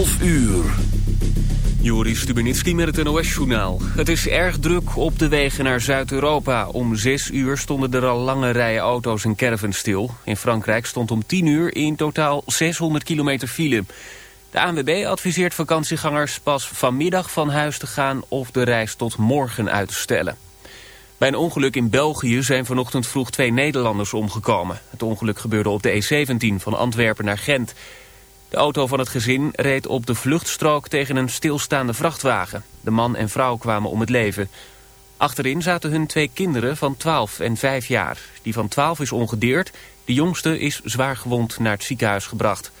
12 uur. Joris Stubenitski met het NOS-journaal. Het is erg druk op de wegen naar Zuid-Europa. Om 6 uur stonden er al lange rijen auto's en caravans stil. In Frankrijk stond om 10 uur in totaal 600 kilometer file. De ANWB adviseert vakantiegangers pas vanmiddag van huis te gaan... of de reis tot morgen uit te stellen. Bij een ongeluk in België zijn vanochtend vroeg twee Nederlanders omgekomen. Het ongeluk gebeurde op de E17 van Antwerpen naar Gent... De auto van het gezin reed op de vluchtstrook tegen een stilstaande vrachtwagen. De man en vrouw kwamen om het leven. Achterin zaten hun twee kinderen van 12 en 5 jaar. Die van 12 is ongedeerd, de jongste is zwaar gewond naar het ziekenhuis gebracht.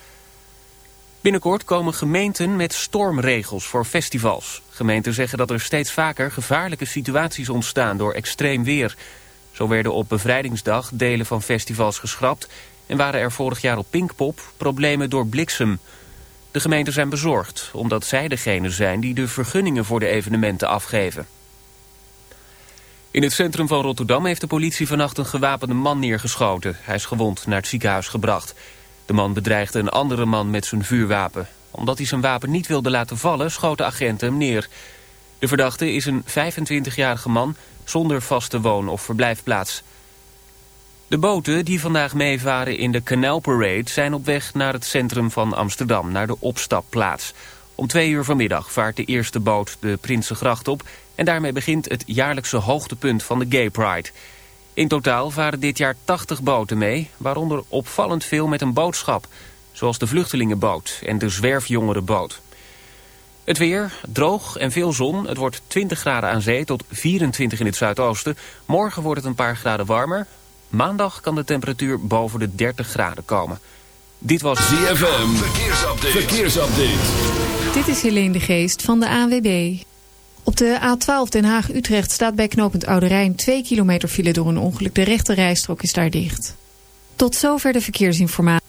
Binnenkort komen gemeenten met stormregels voor festivals. Gemeenten zeggen dat er steeds vaker gevaarlijke situaties ontstaan door extreem weer. Zo werden op bevrijdingsdag delen van festivals geschrapt en waren er vorig jaar op Pinkpop problemen door bliksem. De gemeenten zijn bezorgd, omdat zij degene zijn die de vergunningen voor de evenementen afgeven. In het centrum van Rotterdam heeft de politie vannacht een gewapende man neergeschoten. Hij is gewond naar het ziekenhuis gebracht. De man bedreigde een andere man met zijn vuurwapen. Omdat hij zijn wapen niet wilde laten vallen, schoten agenten hem neer. De verdachte is een 25-jarige man zonder vaste woon- of verblijfplaats. De boten die vandaag meevaren in de Canal Parade zijn op weg naar het centrum van Amsterdam, naar de opstapplaats. Om twee uur vanmiddag vaart de eerste boot de Prinsengracht op en daarmee begint het jaarlijkse hoogtepunt van de Gay Pride. In totaal varen dit jaar 80 boten mee, waaronder opvallend veel met een boodschap, zoals de vluchtelingenboot en de zwerfjongerenboot. Het weer, droog en veel zon. Het wordt 20 graden aan zee tot 24 in het zuidoosten. Morgen wordt het een paar graden warmer. Maandag kan de temperatuur boven de 30 graden komen. Dit was ZFM. Verkeersupdate. Verkeersupdate. Dit is Helene de Geest van de ANWB. Op de A12 Den Haag-Utrecht staat bij knooppunt Oude Rijn 2 kilometer file door een ongeluk. De rechte rijstrook is daar dicht. Tot zover de verkeersinformatie.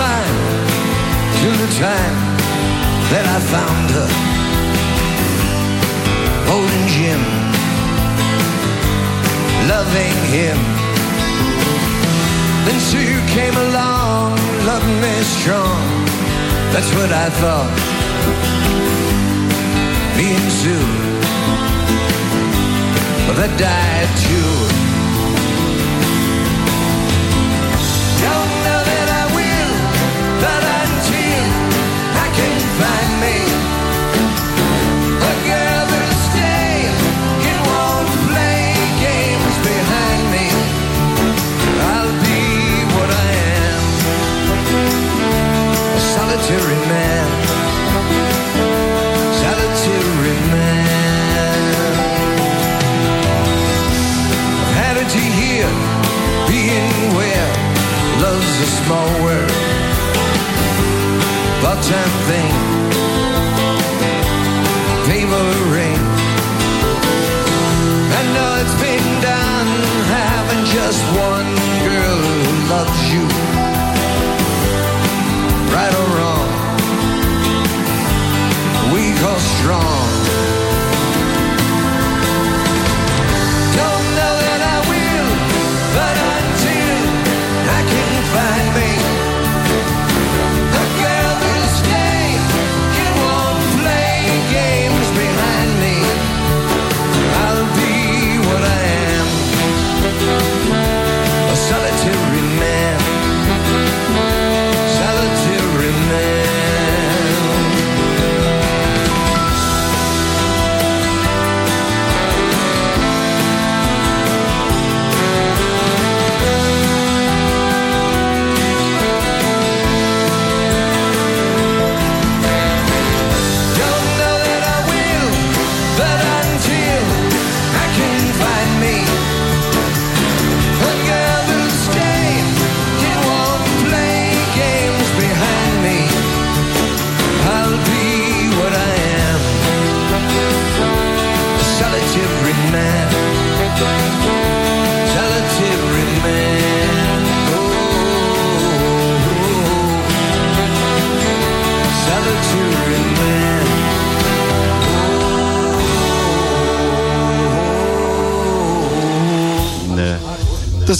Was till the time that I found her holding Jim, loving him. Then Sue came along, loving me strong. That's what I thought. Me and Sue, well, that died too. solitary man, solitary man. How did you hear? Being where love's a small world, part-time thing, paper ring. I know it's been done, having just one girl who loves you. Right or wrong, weak or strong.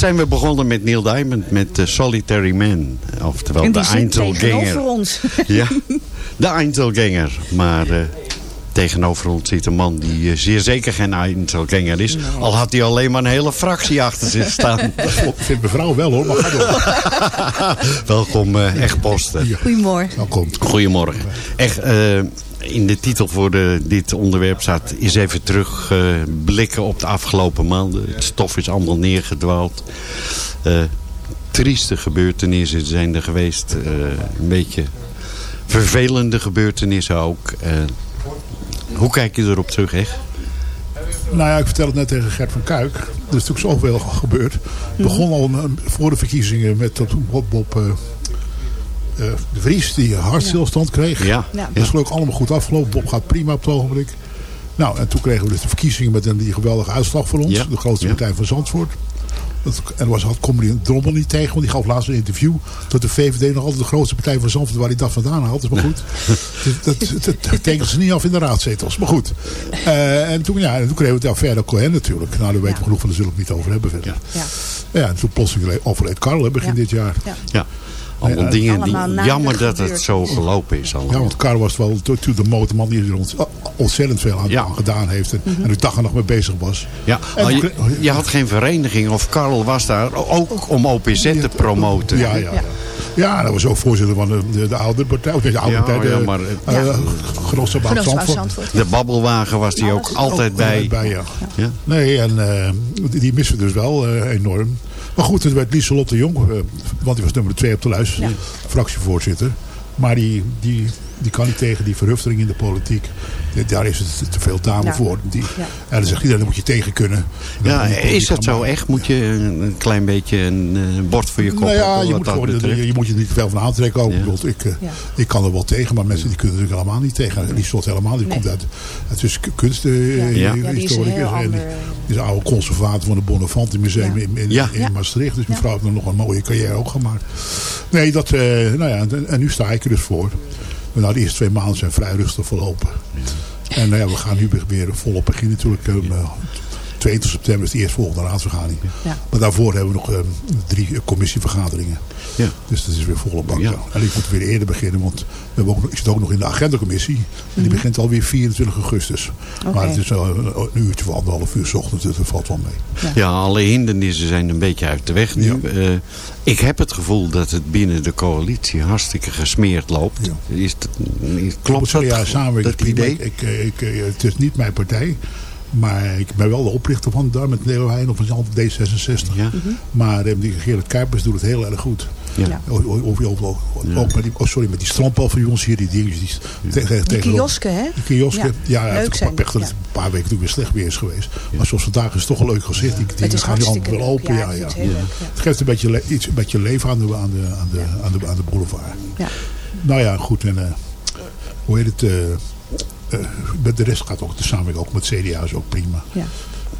Zijn we begonnen met Neil Diamond met uh, Solitary Man. Oftewel En de tegenover Einzelganger. ons. Ja, de Einzelganger. Maar eh, tegenover ons zit een man die eh, zeer zeker geen Einzelganger is. Nou. Al had hij alleen maar een hele fractie achter zich staan. Ik vind mevrouw wel hoor, maar ga door. Welkom, eh Echtposten. Goedemorgen. Welkom. Goedemorgen. Echt, eh, in de titel voor dit onderwerp staat... is even terug eh, blikken op de afgelopen maanden. Het stof is allemaal neergedwaald. Eh, trieste gebeurtenissen zijn er geweest. Eh, een beetje vervelende gebeurtenissen ook. Hoe kijk je erop terug, echt? Nou ja, ik vertel het net tegen Gert van Kuik. Er is natuurlijk zoveel gebeurd. Het begon al voor de verkiezingen met dat Bob, Bob eh, de Vries die hartstilstand kreeg. Ja. Ja. Dat is gelukkig allemaal goed afgelopen. Bob gaat prima op het ogenblik. Nou, en toen kregen we dus de verkiezingen met een die geweldige uitslag voor ons. Ja. De grootste Ja. partij van Zandvoort. Dat, en was, had Comedy Drommel niet tegen, want die gaf laatst een interview. Dat de VVD nog altijd de grootste partij van Zandvoort, waar hij dat vandaan haalt. is maar goed. dat, dat, dat, dat tekenen ze niet af in de raadzetels. Maar goed. Eh, en, toen, ja, en toen kregen we het verder Cohen natuurlijk. Nou, daar weten we genoeg van, daar zullen we het niet over hebben verder. Ja. Ja, en toen plotseling overleed Karel hè, begin Ja. dit jaar. Ja. Allemaal dingen die... allemaal Jammer dat het zo gelopen is allemaal. Ja, want Karel was wel to- to de motorman die er ont- ontzettend veel aan, Ja. gedaan heeft. En, Mhm. en de dag er nog mee bezig was. Ja, En je, had geen vereniging of Karel was daar ook om OPZ te promoten. Ja, ja. ja. ja dat was ook voorzitter van de, de, de oude partij. Of niet de oude Ja, partij, de ja, maar- eh, Ja. Genootschap Zandvoort. Zandvoort. De babbelwagen was die ook altijd bij. bij ja. Ja? Nee, en eh, die, die missen we dus wel eh, enorm. Maar goed, het werd Lieselotte Jong, eh, want die was nummer twee op de lijst, fractievoorzitter. Maar die, die, die kan niet tegen die verhuftering in de politiek. Daar is het te veel dame Ja. voor. Die, Ja. En dan zegt iedereen, moet je tegen kunnen. Ja, is dat zo maken. echt? Moet je een klein beetje een eh, bord voor je kop Nou ja, hebben? je moet, gewoon, je, je moet je er niet te veel van aantrekken. Ook. Ja. Ik, bedoel, ik, eh, Ja. ik kan er wel tegen, maar mensen die kunnen er natuurlijk helemaal niet tegen. Die slot helemaal, die Nee. komt uit, dus kunsthistorisch. Ja. Uh, Ja. Ja, die is een heel en die, is een oude conservator van het Bonnefanti Museum Ja. in, in, Ja. in Ja. Maastricht. Dus Ja. mevrouw heeft nog een mooie carrière ook gemaakt. Nee, dat, eh, nou ja, en, en nu sta ik er dus voor. Nou, de eerste twee maanden zijn vrij rustig verlopen. En nou ja, we gaan nu weer- weer volop beginnen natuurlijk. Eh, 20 september is de eerstvolgende raadsvergadering. Ja. Maar daarvoor hebben we nog eh, drie commissievergaderingen. Ja. Dus dat is weer volle bak. Ja. En ik moet weer eerder beginnen, want we hebben ook, nog- ik zit ook nog in de agendacommissie. En die begint alweer 24 augustus. Maar het is eh, een uurtje of anderhalf uur 's ochtends, dus dat valt wel mee. Ja, alle hindernissen zijn een beetje uit de weg nu. Eh, ik heb het gevoel dat het binnen de coalitie hartstikke gesmeerd loopt. Ja. Is het, klopt dat, ja, samenwerking dat idee? Ik, ik, ik, eh, het is niet mijn partij. Maar ik ben wel de oprichter van daar met Leo Heijn of van D66. Ja. Maar eh, die Gerrit Kuipers doet het heel erg goed. Ja. Ja. Of, of, of, of- of- Ja. ook met die, oh, sorry, met die strandpaviljoens hier, die dingetjes. Die, tegen, Die kiosken, hè? Die kiosken. Ja, Ja, ja, leuk het is zijn een paar, die, dat ja. het een paar weken toen weer slecht weer is geweest. Maar zoals vandaag is het toch een leuk gezicht. Die, die Het is gaan nu allemaal hartstikke wel open. Ja, Ja, het heel leuk, ja. Het geeft een beetje, le- iets, een beetje leven aan de, aan de, aan de, aan de, aan de boulevard. Ja. Nou ja, goed. En, eh, hoe heet het? eh, eh, de rest gaat ook de samenwerking ook met CDA ook prima. Ja.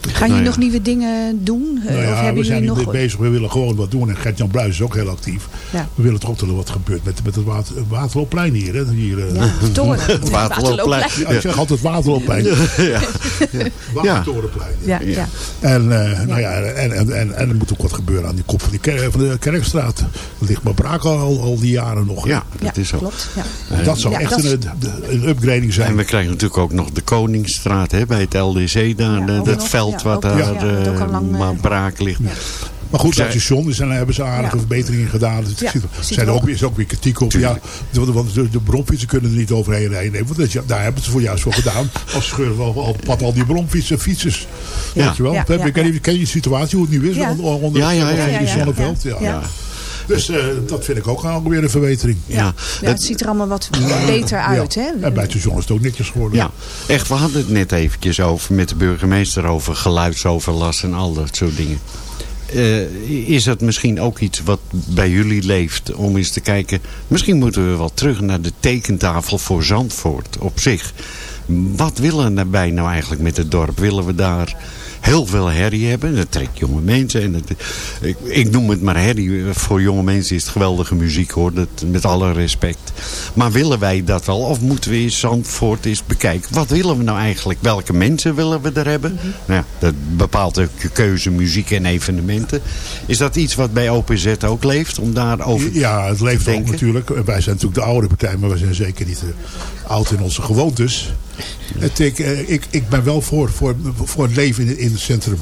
Gaan Nou jullie ja. nog nieuwe dingen doen? Eh, Nou of ja, hebben we zijn niet nog... bezig. We willen gewoon wat doen. En Gert-Jan Bluis is ook heel actief. Ja. We willen toch ook dat er wat gebeurt met, met het water, Waterloopplein hier. Hè? hier eh. Ja, de toren. Het Waterloopplein. Ja, ik zeg altijd Waterloopplein. Watertorenplein. Ja, ja. En, eh, Nou ja, en, en, en, en er moet ook wat gebeuren aan die kop van, die ker- van de Kerkstraat. Dat ligt maar braak al, al die jaren nog. Ja, ja, dat is zo. klopt. Ja. Dat zou Ja, echt dat is- een, een upgrading zijn. En we krijgen natuurlijk ook nog de Koningsstraat hè, bij het LDC. Daar, Ja, dat nog. Veld Ja, wat daar ja, maar braak ligt. Maar goed, dat is, en daar hebben ze aardige Ja. verbeteringen gedaan. Dus Ja, er ziet zijn er ook, is ook weer kritiek op. Ja, want de, de bromfietsen kunnen er niet overheen rijden. Nee, want dat, ja, daar hebben ze voor juist voor gedaan. Als scheuren we al, pad al die bromfietsen, fietsers. Ja. Weet je wel? Ja, Ken je- ja, ken, je, de situatie hoe het nu is? Ja. Onder, onder Ja, ja, ja, onder ja, ja, Zonneveld. Ja. Ja. Dus eh, dat vind ik ook al weer een verbetering. Ja, Ja, dat- het ziet er allemaal wat beter uit. Ja. Hè? En bij het station is het ook netjes geworden. ja, echt, we hadden het net eventjes over met de burgemeester over geluidsoverlast en al dat soort dingen. Eh, is dat misschien ook iets wat bij jullie leeft om eens te kijken... misschien moeten we wel terug naar de tekentafel voor Zandvoort op zich. Wat willen we daarbij nou eigenlijk met het dorp? Willen we daar heel veel herrie hebben? Dat trekt jonge mensen. En dat, ik, ik noem het maar herrie. Voor jonge mensen is het geweldige muziek hoor. Dat, met alle respect. Maar willen wij dat wel? Of moeten we eens Zandvoort eens bekijken? Wat willen we nou eigenlijk? Welke mensen willen we er hebben? Nou ja, dat bepaalt ook je keuze muziek en evenementen. Is dat iets wat bij OPZ ook leeft? Om daarover Ja, het leeft ook natuurlijk. Wij zijn natuurlijk de oude partij, maar wij zijn zeker niet eh, oud in onze gewoontes. Ik, eh, ik, ik ben wel voor, voor, voor het leven in het centrum.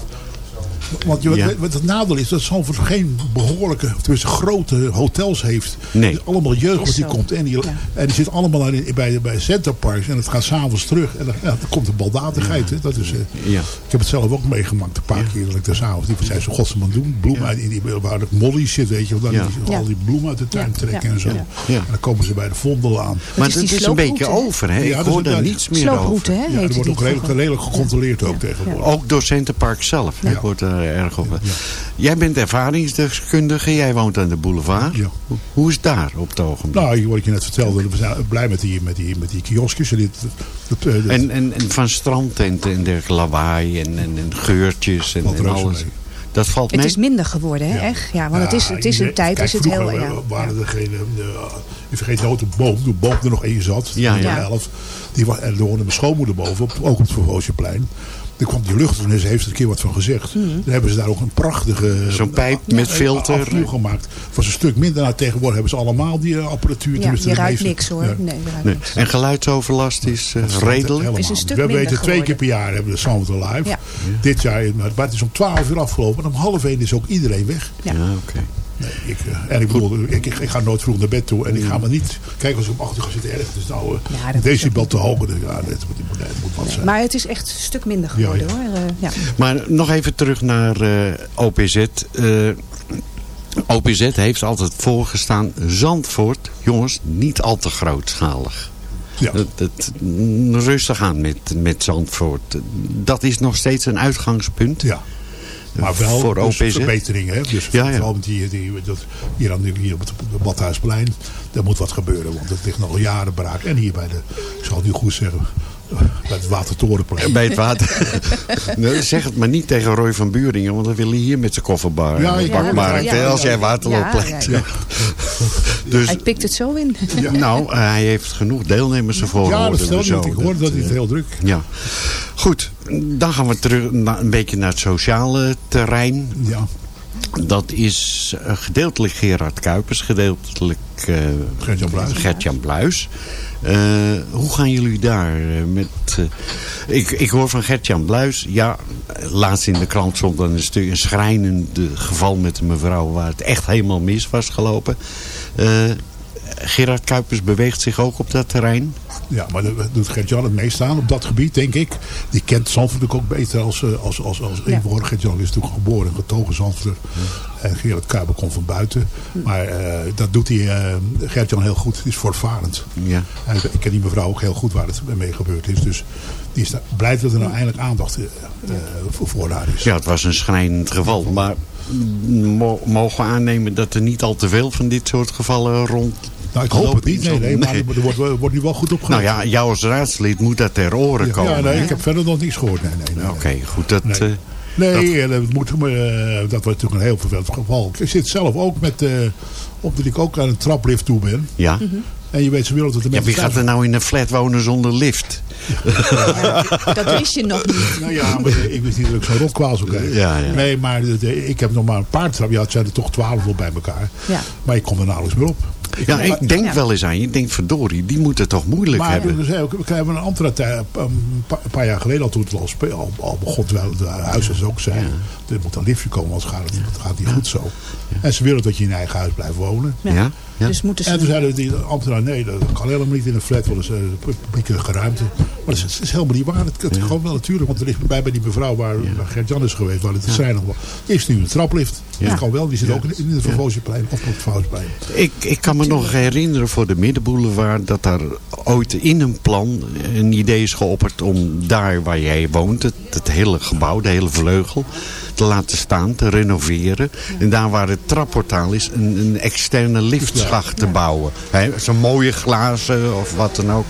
Want je, Ja. wat het nadeel is dat Zandvoort geen behoorlijke, tenminste grote hotels heeft. Nee. Dus allemaal jeugd die komt. En die, Ja. en die zit allemaal in, bij, bij Centerparks. En het gaat s'avonds terug. En dan, ja, dan komt de baldadigheid. Hè. Dat is, eh, Ja. Ik heb het zelf ook meegemaakt een paar keer. Dat ik daar s'avonds, die zijn zo godsman doen. Bloemen uit, in die, waar de molly zit, weet je. Dan Ja. die- al die bloemen uit de tuin Ja. trekken Ja. en zo. Ja. Ja. En dan komen ze bij de vondel aan. Maar is die is een beetje over. Hè? Ja, Ik hoor daar niets meer Slooproute, over. hè? Ja, er wordt ook redelijk, gecontroleerd ook tegenwoordig. Ook door Centerpark zelf. Ja. wordt erg op. Jij bent ervaringsdeskundige. Jij woont aan de boulevard. Ja. Hoe- is het daar op het ogenblik? Nou, wat ik je net vertelde, we zijn blij met die, met die, met die kioskjes. En, dit, dat, eh, dat- en, en, en van strandtenten en dergelijke lawaai en, en, en geurtjes en, en alles. mee. Dat valt Het mee? is minder geworden, hè? Ja. Echt? Ja, want het is, het is een tijd, kijk, is het vroeger heel... Ja, waren er geen... eh, je vergeet nooit de boom, toen boom er nog één zat. Ja, de elf. Die was, en er woonde mijn schoonmoeder boven, op, ook op het Vervoosjeplein. Er kwam die lucht en ze heeft er een keer wat van gezegd. Mhm. Dan hebben ze daar ook een prachtige... Zo'n pijp met eh, filter. afvoer gemaakt. Was een stuk minder. Nou, tegenwoordig hebben ze allemaal die eh, apparatuur. Ja, je de ruikt niks hoor. Ja. Nee, ruikt Nee. niks. En geluidsoverlast is eh, redelijk? Is een stuk we weten twee keer per jaar hebben we de Sound Alive. Ja. Dit jaar, maar het is om 12 uur afgelopen. En om half één is ook iedereen weg. Ja. Ja, oké. Nee, ik, eh, en ik bedoel, ik, ik, ik ga nooit vroeg naar bed toe. En ik ga me niet... Kijk, als ik op achter ga zitten ergens. Het is nou uh, Ja, decibel te hoog. Ja, dat moet, dat moet wat zijn. Maar het is echt een stuk minder geworden Ja, hoor. Eh, ja. Maar nog even terug naar eh, OPZ. Eh, OPZ heeft altijd voorgestaan, Zandvoort, jongens, niet al te grootschalig. ja. Dat, dat, mm, rustig aan met, met Zandvoort. Dat is nog steeds een uitgangspunt. ja. Maar wel voor dus OPZ. verbeteringen. Hè? Dus Ja, ja. met die, die, dat, hier, aan, hier op het Badhuisplein. Daar moet wat gebeuren. Want het ligt nog jaren braak. En hier bij de, ik zal het nu goed zeggen, bij het Watertorenplein. Bij het water. Nou, zeg het maar niet tegen Roy van Buringen, want dan wil hij hier met zijn kofferbar. Ja, hoor Ja, als jij Ja, waterloopplein. ja, ja. Dus, Hij pikt het zo in. nou, eh, hij heeft genoeg deelnemers ervoor. Ja, dat vertelde zo. ik. Hoorde dat hij het eh, heel druk. Ja. Goed, dan gaan we terug naar, een beetje naar het sociale terrein. Ja. Dat is eh, gedeeltelijk Gerard Kuipers, gedeeltelijk eh, Gert-Jan Bluis. Hoe gaan jullie daar eh, met... eh, ik, ik hoor van Gert-Jan Bluis, ja, laatst in de krant stond een, stuk, een schrijnend geval met een mevrouw waar het echt helemaal mis was gelopen. Gerard Kuipers beweegt zich ook op dat terrein. Ja, maar dat doet Gert-Jan het meest aan op dat gebied, denk ik. Die kent Zandvoort ook beter als, eh, als, als, als Ja. Gert-Jan is natuurlijk geboren en getogen Zandvoort. En Gerard Kuiper komt van buiten. Maar eh, dat doet hij, eh Gert-Jan heel goed. Die is voortvarend. Ja. En ik ken die mevrouw ook heel goed waar het mee gebeurd is. Dus die is daar, blij dat er nou eindelijk aandacht eh, eh, voor, voor haar is. Ja, het was een schrijnend geval. Maar mo- mogen we aannemen dat er niet al te veel van dit soort gevallen rond Nou, ik hoop het niet. Nee, nee, maar Nee. er wordt, er wordt nu wel goed opgelet. Nou ja, jou als raadslid moet dat ter oren ja, komen. nee, hè? ik heb verder nog niks gehoord. Nee, nee, nee. Oké, goed. Dat, Nee. eh, Nee, eh, dat, moet, maar, eh, dat was natuurlijk een heel vervelend geval. Ik zit zelf ook met, eh omdat ik ook aan een traplift toe ben. ja. En je weet, ze willen dat de ja, mensen wie gaat er nou in een flat wonen zonder lift? Dat wist je nog niet. Nou ja, maar ik wist niet dat ik zo'n rotkwaal zou krijgen. Ja, ja. Nee, maar ik heb nog maar een paar trappen. Ja, het zijn er toch twaalf wel bij elkaar. Ja. Maar ik kom er nauwelijks meer op. Ja, ik denk Ja. wel eens aan je. Ik denk, verdorie, die moeten het toch moeilijk Maar hebben. we zijn ook- we krijgen een andere tijd, een pa- een paar jaar geleden al toen het al, al, al begon, terwijl de huisarts ook zei, er moet een liftje komen, anders gaat het niet, het gaat niet goed zo. En ze willen dat je in eigen huis blijft wonen. Ja. Ja? Ja? Dus moeten En toen ze... zeiden die ambtenaar, nee, dat kan helemaal niet in een flat, want dat is eh, publieke ruimte. Maar dat is, dat is helemaal niet waar. Het, het gewoon wel natuurlijk, want er is bij, bij die mevrouw waar, waar Gert-Jan is geweest, waar het de trein nog was, is nu een traplift. Ja. Dat kan wel, die zit ook in, in de Vervoosjeplein of op het Vouwsplein. Ik, ik kan me nog herinneren voor de Middenboulevard dat daar ooit in een plan een idee is geopperd om daar waar jij woont, het, het hele gebouw, de hele vleugel, te laten staan, te renoveren. En daar waar het trapportaal is, een, een externe liftschacht te bouwen. Hè, Zo'n mooie glazen of wat dan ook.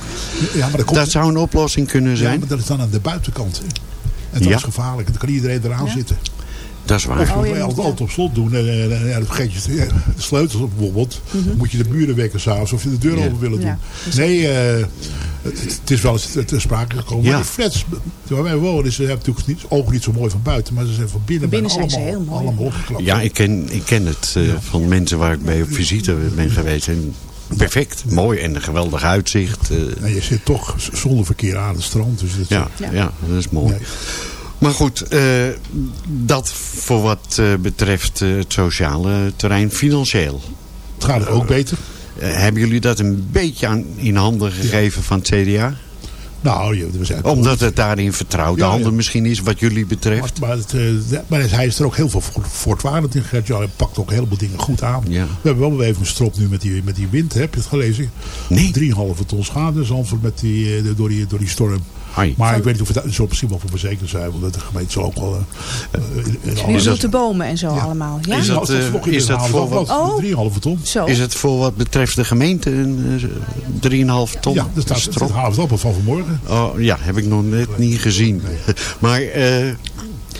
Ja, maar dat, komt, Dat zou een oplossing kunnen ja, zijn. maar dat is dan aan de buitenkant. Hè. En dat Ja. is gevaarlijk. Dan kan iedereen eraan zitten. Dat is waar. Of Oh, je ja, altijd, op slot doen. En, en, en, en dan vergeet je de sleutels op bijvoorbeeld. Dan moet je de muren wekken s'avonds. Of je de deur Mhm. Ja. open willen doen. Ja, Nee, eh, het, het is wel eens te, sprake gekomen. Ja. Maar die flats waar wij wonen. Is, ze hebben natuurlijk niet, ogen niet zo mooi van buiten. Maar ze zijn van binnen, Binnen zijn ze allemaal, heel mooi. allemaal opgeklapt. Ja, ik ken, ik ken het eh, van mensen waar ik bij op visite ben geweest. En perfect, mooi en een geweldig uitzicht. eh, En je zit toch zonder verkeer aan het strand. Dus dat, Ja, ja. Ja. dat is mooi. Nee. Maar goed, eh, dat voor wat eh, betreft eh, het sociale terrein financieel. Het gaat er ook beter. Hebben jullie dat een beetje aan, in handen gegeven van het CDA? Nou, je- we zijn Omdat het daar in vertrouwde Ja, ja. handen misschien is wat jullie betreft? Maar, het, maar hij is er ook heel veel voort- voortvarend in. Gert-Jan Hij pakt ook een heleboel dingen goed aan. Ja. We hebben wel even een strop nu met die, met die wind. Heb je het gelezen? Nee. 3,5 ton schade. Zandvoort met die, door, die, door die storm. Maar ik weet niet of het, zal misschien wel voor verzekerd zijn. Want de gemeente zal ook wel... eh, eh, in- Is dat- de bomen en zo allemaal. Ja? Is dat, Nou, eh, in is de dat voor Wat-? Oh. 3,5 ton. Zo. Is het voor wat betreft de gemeente een eh, 3,5 ton Ja, dat staat het havendappel van vanmorgen. Oh, ja, heb ik nog net niet gezien. Maar eh,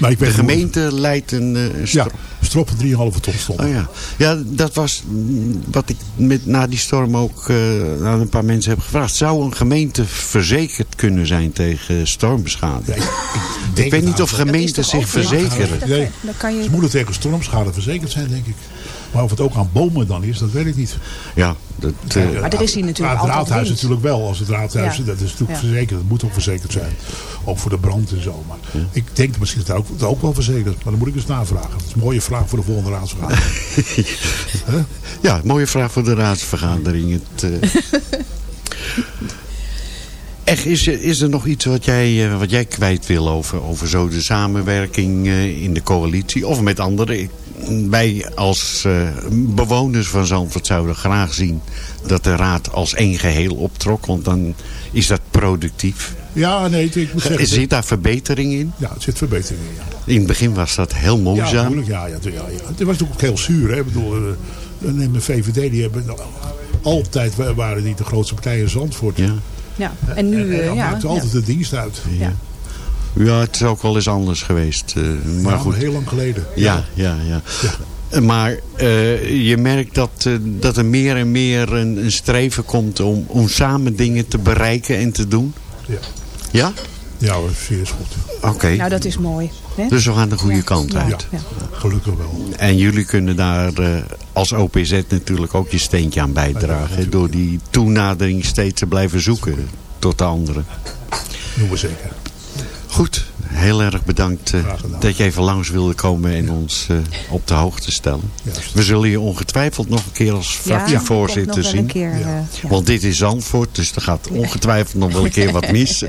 Maar ik de gemeente leidt een eh, Ja, strop. van 3,5 ton stond. Oh ja. ja, dat was mm, wat ik met, na die storm ook eh, aan een paar mensen heb gevraagd. Zou een gemeente verzekerd kunnen zijn tegen stormschade? Ja, ik, weet niet of gemeenten zich verzekeren. Nee. Ze je... moeten tegen stormschade verzekerd zijn, denk ik. Maar of het ook aan bomen dan is, dat weet ik niet. Ja, dat, eh, Maar er is hier natuurlijk het raadhuis wind. natuurlijk wel. Als het raadhuis, Ja. dat is natuurlijk Ja. verzekerd. Dat moet ook verzekerd zijn. Ook voor de brand en zo. Maar ik denk misschien dat het ook, dat ook wel verzekerd is. Maar dan moet ik eens navragen. Dat is een mooie vraag voor de volgende raadsvergadering. ja, mooie vraag voor de raadsvergadering. Het, eh, Echt, is, er- is er nog iets wat jij, eh, wat jij kwijt wil over, over zo de samenwerking eh, in de coalitie of met anderen? Wij als eh, bewoners van Zandvoort zouden graag zien dat de raad als één geheel optrok. Want dan is dat productief. Ja, nee, ik moet zeggen... Zit daar verbetering in? Ja, het zit verbetering in. Ja, In het begin was dat heel ja, moeizaam. natuurlijk, ja, ja, ja, ja. Het was natuurlijk ook heel zuur. Hè? Ik bedoel, eh, neem de VVD, die hebben altijd wa- waren die de grootste partijen in Zandvoort. Ja. Ja. En nu, en eh, dan ja. maakt altijd de dienst uit. Ja. Ja, het is ook wel eens anders geweest. eh, maar Ja, goed. heel lang geleden. Ja, ja, ja. Maar eh, je merkt dat, eh, dat er meer en meer een, een streven komt om, om samen dingen te bereiken en te doen. Ja, Ja? ja hoor, zeer is goed. Oké. Nou, dat is mooi. Hè? Dus we gaan de goede Ja. kant Ja. uit. Ja. Gelukkig wel. En jullie kunnen daar eh, als OPZ natuurlijk ook je steentje aan bijdragen. hè, door die toenadering steeds te blijven zoeken tot de anderen. Doen we zeker. Goed, heel erg bedankt eh, dat je even langs wilde komen en ons eh, op de hoogte stellen. Juist. We zullen je ongetwijfeld nog een keer als Ja, fractievoorzitter komt nog wel een zien. keer, Ja. eh, ja. Want dit is Zandvoort, dus er gaat ongetwijfeld nog wel een keer wat mis.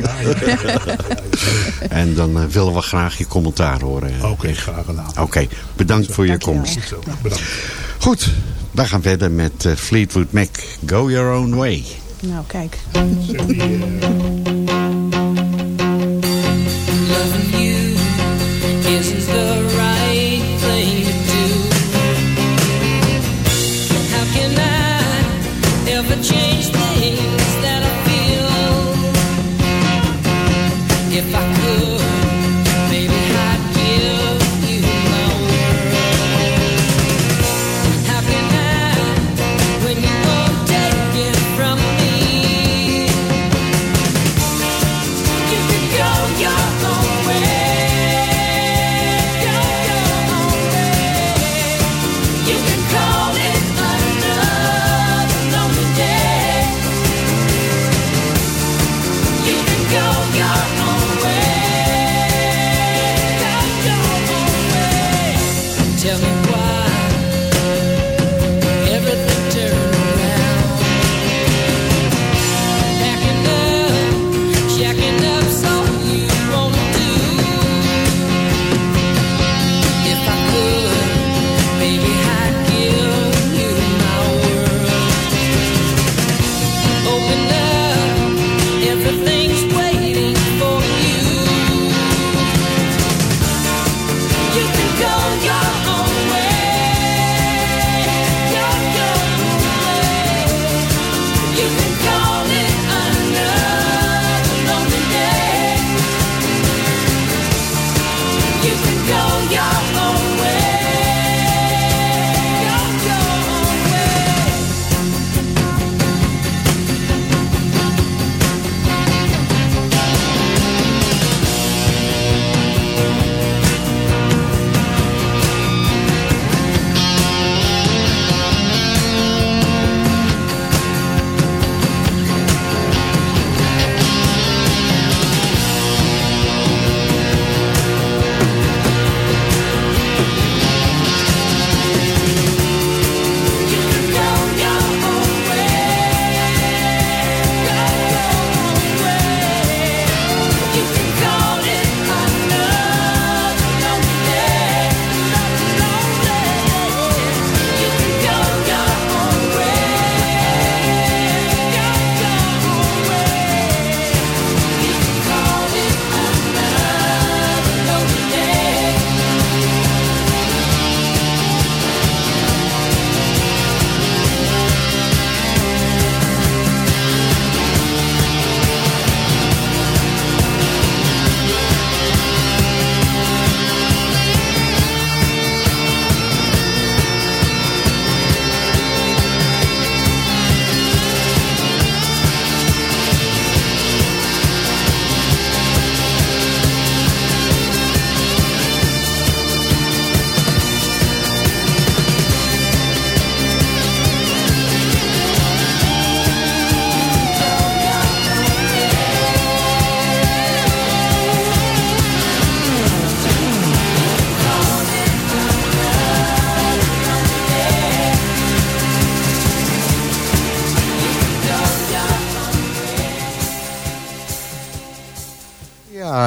En dan willen we graag je commentaar horen. Oké, graag gedaan. Oké, bedankt voor je komst. Zo, bedankt. Goed, wij gaan verder met Fleetwood Mac. Go your own way. Nou, kijk. Loving you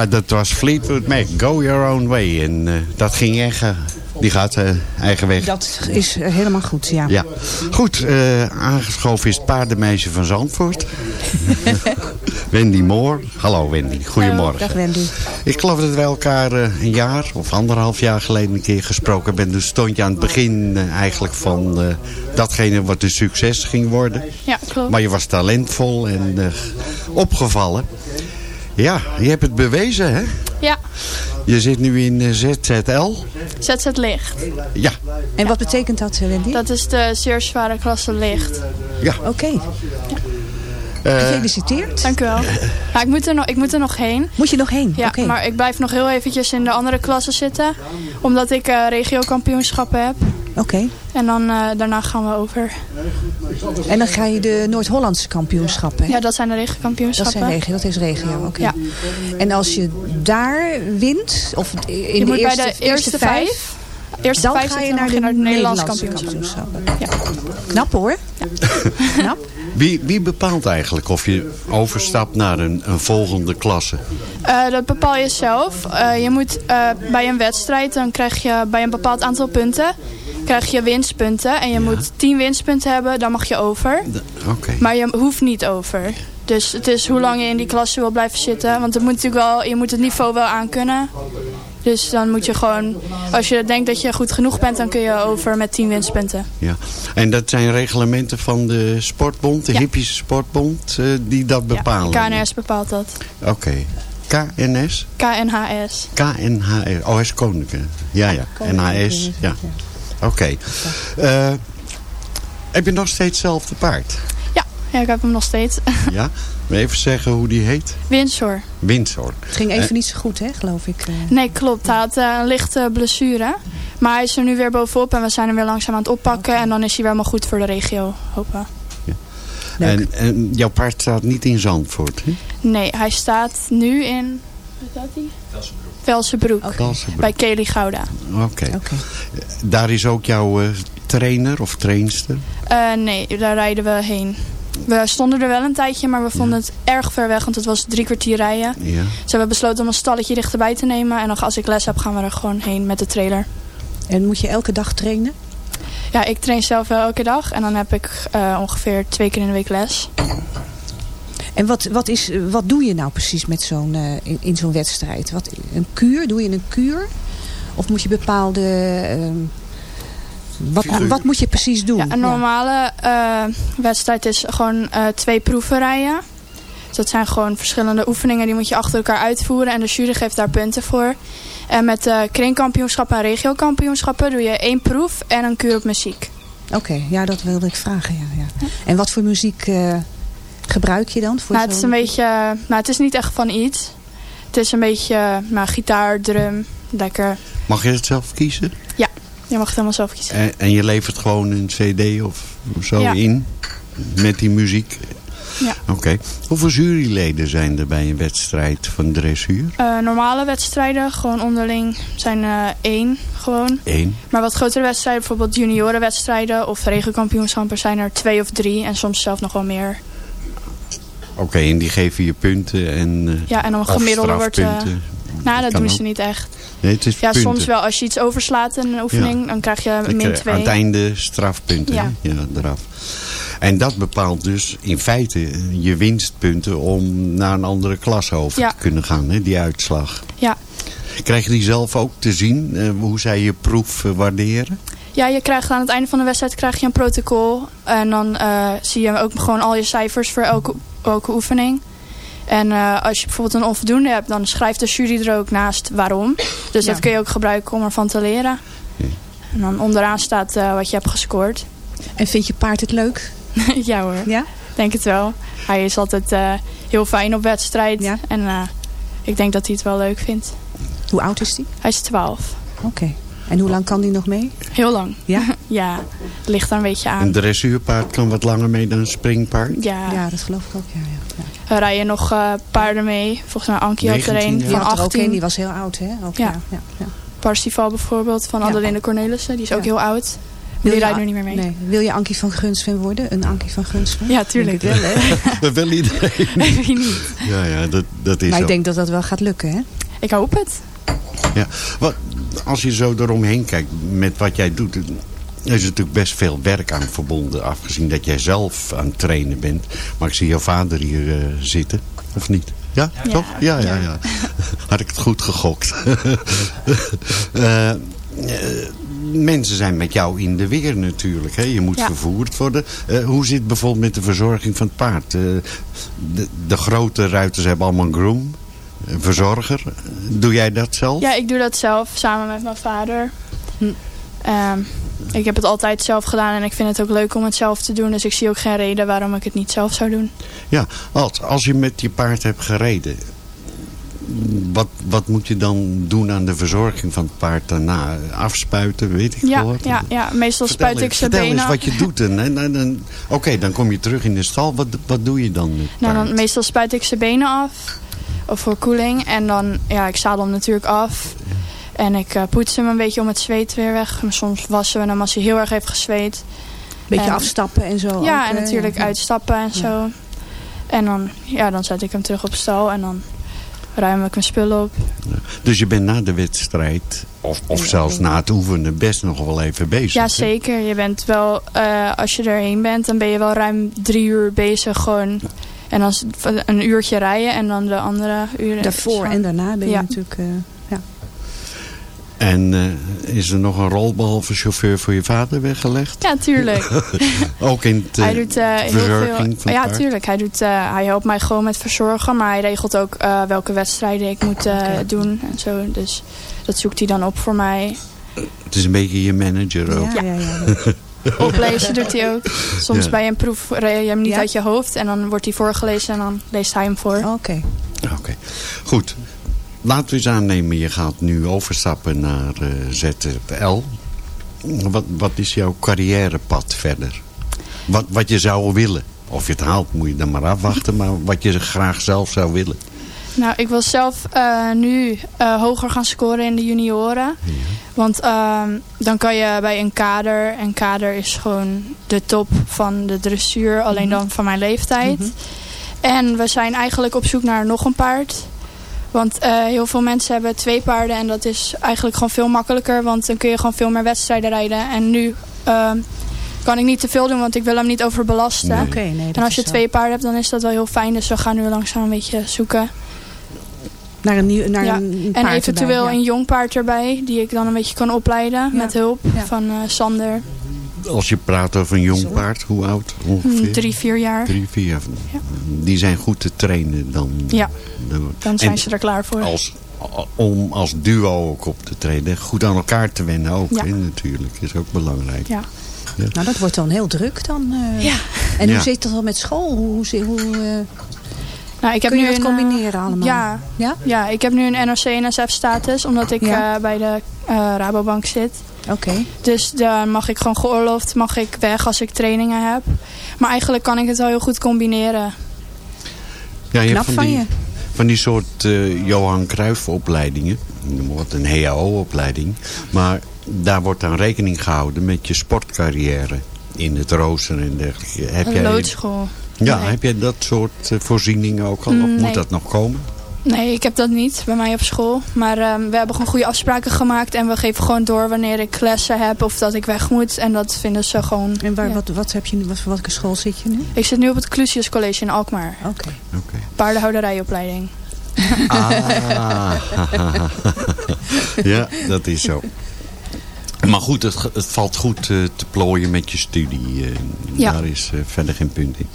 Ja, dat was Fleetwood Mac. Go your own way. En eh, dat ging echt... eh, die gaat eh, eigen weg. Dat is helemaal goed, ja. Ja. Goed, eh, aangeschoven is het paardenmeisje van Zandvoort. Wendy Moore. Hallo Wendy, goedemorgen. Dag Wendy. Ik geloof dat we elkaar eh, een jaar of anderhalf jaar geleden een keer gesproken hebben. Dus stond je aan het begin eigenlijk van eh, datgene wat een succes ging worden. Ja, klopt. Maar je was talentvol en opgevallen. Ja, je hebt het bewezen hè. Ja, Je zit nu in eh, ZZL. ZZ Licht. Ja, En wat betekent dat, eh, Wendy? Dat is de zeer zware klasse licht. ja. Oké, Eh, gefeliciteerd. Dank u wel. Ja, ik, moet er nog, ik moet er nog heen. Moet je nog heen? Ja, Oké. maar ik blijf nog heel eventjes in de andere klasse zitten. Omdat ik eh regiokampioenschappen heb. Oké. En dan eh, daarna gaan we over. En dan ga je de Noord-Hollandse kampioenschappen. hè? Ja, dat zijn de dat regiokampioenschappen. zijn regio, dat is regio. Oké. Ja. En als je daar wint, of in je de moet eerste, bij de eerste vijf. Eerste dan vijf ga je naar de, naar het Nederlands Nederlandse kampioenschap. kampioenschappen. Knap hoor. Knap. Wie, wie bepaalt eigenlijk of je overstapt naar een, een volgende klasse? Eh, dat bepaal je zelf. Eh, je moet eh, bij een wedstrijd, dan krijg je bij een bepaald aantal punten, krijg je winstpunten. En je moet 10 winstpunten hebben, dan mag je over. Oké. Maar je hoeft niet over. Dus het is hoe lang je in die klasse wil blijven zitten. Want het moet natuurlijk wel, je moet het niveau wel aankunnen. Dus dan moet je gewoon, als je denkt dat je goed genoeg bent, dan kun je over met 10 winstpunten. Ja. En dat zijn reglementen van de sportbond, de Ja. hippische sportbond, eh, die dat bepalen? Ja, KNRS bepaalt dat. Oké. KNS? KNHS. KNHS. Oh, hij is Koninklijke. Ja, ja. NHS. Ja. Oké. Eh, heb je nog steeds hetzelfde paard? Ja, ja, ik heb hem nog steeds. Ja? Wil je even zeggen hoe die heet? Windsor. Windsor. Het ging even Eh, niet zo goed, hè, geloof ik. eh. Nee, klopt. Hij had een lichte blessure. Maar hij is er nu weer bovenop en we zijn hem weer langzaam aan het oppakken. En dan is hij weer helemaal goed voor de regio, hopen. En, en jouw paard staat niet in Zandvoort, hè? Nee, hij staat nu in... Waar staat hij? Velsenbroek. Velsenbroek. Bij Kelly Gouda. Oké. Daar is ook jouw eh, trainer of trainster? Eh, nee, daar rijden we heen. We stonden er wel een tijdje, maar we vonden het erg ver weg. Want het was drie kwartier rijden. Ja. Dus we hebben besloten om een stalletje dichterbij te nemen. En dan als ik les heb, gaan we er gewoon heen met de trailer. En moet je elke dag trainen? Ja, ik train zelf wel elke dag. En dan heb ik eh, ongeveer twee keer in de week les. En wat, wat, is, wat doe je nou precies met zo'n, eh, in, in zo'n wedstrijd? Wat, een kuur? Doe je een kuur? Of moet je bepaalde... ehm, wat, wat moet je precies doen? Ja, een normale eh, wedstrijd is gewoon eh, twee proeven rijden. Dus dat zijn gewoon verschillende oefeningen. Die moet je achter elkaar uitvoeren. En de jury geeft daar punten voor. En met kringkampioenschappen en regiokampioenschappen doe je één proef en een kuur op muziek. Oké, ja, dat wilde ik vragen. Ja, ja. En wat voor muziek eh, gebruik je dan? Voor Nou, het is een beetje... Nou, het is niet echt van iets. Het is een beetje nou, gitaar, drum, lekker. Mag je het zelf kiezen? Ja, je mag het helemaal zelf kiezen. En, en je levert gewoon een cd of zo Ja. in? Met die muziek? Ja. Oké. Hoeveel juryleden zijn er bij een wedstrijd van dressuur? Eh, normale wedstrijden, gewoon onderling, zijn eh één gewoon. Eén. Maar wat grotere wedstrijden, bijvoorbeeld juniorenwedstrijden of regenkampioenschappen, zijn er twee of drie. En soms zelfs nog wel meer. Oké, en die geven je punten en eh, Ja, en dan of gemiddelde wordt... eh, nou, dat Kan doen ook. ze niet echt. Nee, het is Ja, punten. soms wel. Als je iets overslaat in een oefening, dan krijg je Dan min krijg je twee. Aan het einde strafpunten. Ja. Ja. eraf. En dat bepaalt dus in feite je winstpunten om naar een andere klasse over Ja. te kunnen gaan, hè, die uitslag. Ja. Krijg je die zelf ook te zien, eh, hoe zij je proef eh, waarderen? Ja, je krijgt aan het einde van de wedstrijd krijg je een protocol. En dan eh, zie je ook gewoon al je cijfers voor elke, elke oefening. En eh, als je bijvoorbeeld een onvoldoende hebt, dan schrijft de jury er ook naast waarom. Dus Ja. dat kun je ook gebruiken om ervan te leren. En dan onderaan staat eh, wat je hebt gescoord. En vind je paard het leuk? ja hoor, Ja? denk het wel. Hij is altijd eh, heel fijn op wedstrijd. Ja. En eh, ik denk dat hij het wel leuk vindt. Hoe oud is die? Hij is 12. Oké. En hoe lang kan die nog mee? Heel lang. Ja? ja, het ligt er een beetje aan. Een dressuurpaard kan wat langer mee dan een springpaard. Ja, Ja, dat geloof ik ook. Ja, ja. er rijden nog eh, paarden mee. Volgens mij Ankie had er 19 een. Die van had er ook een, 18. die was heel oud, hè? Ook, Ja. ja. Ja, ja. Parsifal bijvoorbeeld, van Ja. Adeline Cornelissen. Die is ook Ja. heel oud. Wil Die je- rijdt nu niet meer mee. Nee. Wil je Ankie van Gunsven worden? Een Ankie van Gunsven? Ja, tuurlijk. Wel, hè? Dat wil iedereen. Wie niet? Ja, ja, dat, dat is Maar zo. ik denk dat dat wel gaat lukken, hè? Ik hoop het. Ja. Wat, als je zo eromheen kijkt met wat jij doet... er is natuurlijk best veel werk aan verbonden. Afgezien dat jij zelf aan het trainen bent. Maar ik zie jouw vader hier eh, zitten. Of niet? Ja, Ja. toch? Ja, ja, ja. Had ik het goed gegokt. Eh, eh, mensen zijn met jou in de weer natuurlijk. Hè? Je moet Ja. vervoerd worden. Hoe zit het bijvoorbeeld met de verzorging van het paard? De, de grote ruiters hebben allemaal een groom. Verzorger. Doe jij dat zelf? Ja, ik doe dat zelf samen met mijn vader. Ehm, ik heb het altijd zelf gedaan en ik vind het ook leuk om het zelf te doen. Dus ik zie ook geen reden waarom ik het niet zelf zou doen. Ja, als, als je met je paard hebt gereden, wat, wat moet je dan doen aan de verzorging van het paard daarna? Afspuiten, weet ik Ja, veel wat? ja, ja, meestal Vertel spuit ik eens- zijn Vertel benen. eens wat je doet. En, en, en- en- Oké, dan kom je terug in de stal. Wat, wat doe je dan Nou, paard? dan, meestal spuit ik zijn benen af. Of voor koeling. En dan, ja, ik zadel hem natuurlijk af. En ik eh, poets hem een beetje om het zweet weer weg. En soms wassen we hem als hij heel erg heeft gezweet. Beetje En- afstappen en zo. ja, ook, en natuurlijk Ja. uitstappen en Ja. zo. En dan, ja, dan zet ik hem terug op stal. En dan ruim ik mijn spullen op. Dus je bent na de wedstrijd, of, of zelfs na het oefenen, best nog wel even bezig. Ja, zeker. Je bent wel, eh, als je erheen bent, dan ben je wel ruim drie uur bezig gewoon. En dan een uurtje rijden en dan de andere uren. Daarvoor en daarna ben je Ja. natuurlijk... eh, ja. En eh, is er nog een rol behalve chauffeur voor je vader weggelegd? Ja, tuurlijk. Ook in het, hij doet eh, heel verzorging veel. Ja, tuurlijk. Hij, doet, eh, hij helpt mij gewoon met verzorgen. Maar hij regelt ook eh, welke wedstrijden ik moet eh, doen en zo. Dus dat zoekt hij dan op voor mij. Het is een beetje je manager ook. Ja, ja, ja. Oplezen doet hij ook. Soms Ja. bij een proef rij je hem niet Ja? uit je hoofd. En dan wordt hij voorgelezen en dan leest hij hem voor. Oké. Oké, goed. Laten we eens aannemen, je gaat nu overstappen naar eh, ZFL. Wat, wat is jouw carrièrepad verder? Wat, wat je zou willen? Of je het haalt, moet je dan maar afwachten. Maar wat je graag zelf zou willen. Nou, ik wil zelf eh, nu eh, hoger gaan scoren in de junioren. Want ehm, dan kan je bij een kader. En kader is gewoon de top van de dressuur. Alleen dan van mijn leeftijd. En we zijn eigenlijk op zoek naar nog een paard. Want eh, heel veel mensen hebben twee paarden. En dat is eigenlijk gewoon veel makkelijker. Want dan kun je gewoon veel meer wedstrijden rijden. En nu ehm, kan ik niet te veel doen. Want ik wil hem niet overbelasten. Nee. En als je twee paarden hebt, dan is dat wel heel fijn. Dus we gaan nu langzaam een beetje zoeken. Eh, Naar een, nieuw, naar Ja, een, En eventueel erbij, ja. een jong paard erbij, die ik dan een beetje kan opleiden Ja. met hulp Ja. van eh, Sander. Als je praat over een jong paard, hoe oud ongeveer? Hm, Drie, vier jaar. Drie, vier jaar. Die zijn goed te trainen dan. Ja, dan, zijn en ze er klaar voor. Als, om als duo ook op te treden. Goed aan elkaar te wennen ook, hè, natuurlijk. Is ook belangrijk. Ja. Nou, dat wordt dan heel druk dan. eh. Ja. En hoe Ja. zit dat dan met school? Hoe, hoe, hoe, eh, Nou, ik heb kun je nu dat een, eh, combineren allemaal? Ja, Ja? ja, ik heb nu een NOC-NSF-status, omdat ik Ja. eh, bij de eh, Rabobank zit. Oké. Dus daar mag ik gewoon geoorloofd, mag ik weg als ik trainingen heb. Maar eigenlijk kan ik het wel heel goed combineren. Ja, je Knap van die, je. Van die soort eh, Johan Cruijff opleidingen. Noem maar wat, een HAO-opleiding. Maar daar wordt dan rekening gehouden met je sportcarrière. In het rooster en dergelijke. Heb Een jij, loodschool. Ja, Nee. heb jij dat soort eh, voorzieningen ook al? Of moet dat nog komen? Nee, ik heb dat niet bij mij op school. Maar ehm, we hebben gewoon goede afspraken gemaakt. En we geven gewoon door wanneer ik lessen heb of dat ik weg moet. En dat vinden ze gewoon... En waar, ja. wat, wat heb je nu? Wat, voor welke school zit je nu? Ik zit nu op het Clusius College in Alkmaar. Oké. Oké. Paardenhouderijopleiding. Ah. ja, dat is zo. Maar goed, het, het valt goed eh, te plooien met je studie. eh, Ja. Daar is verder geen punt in.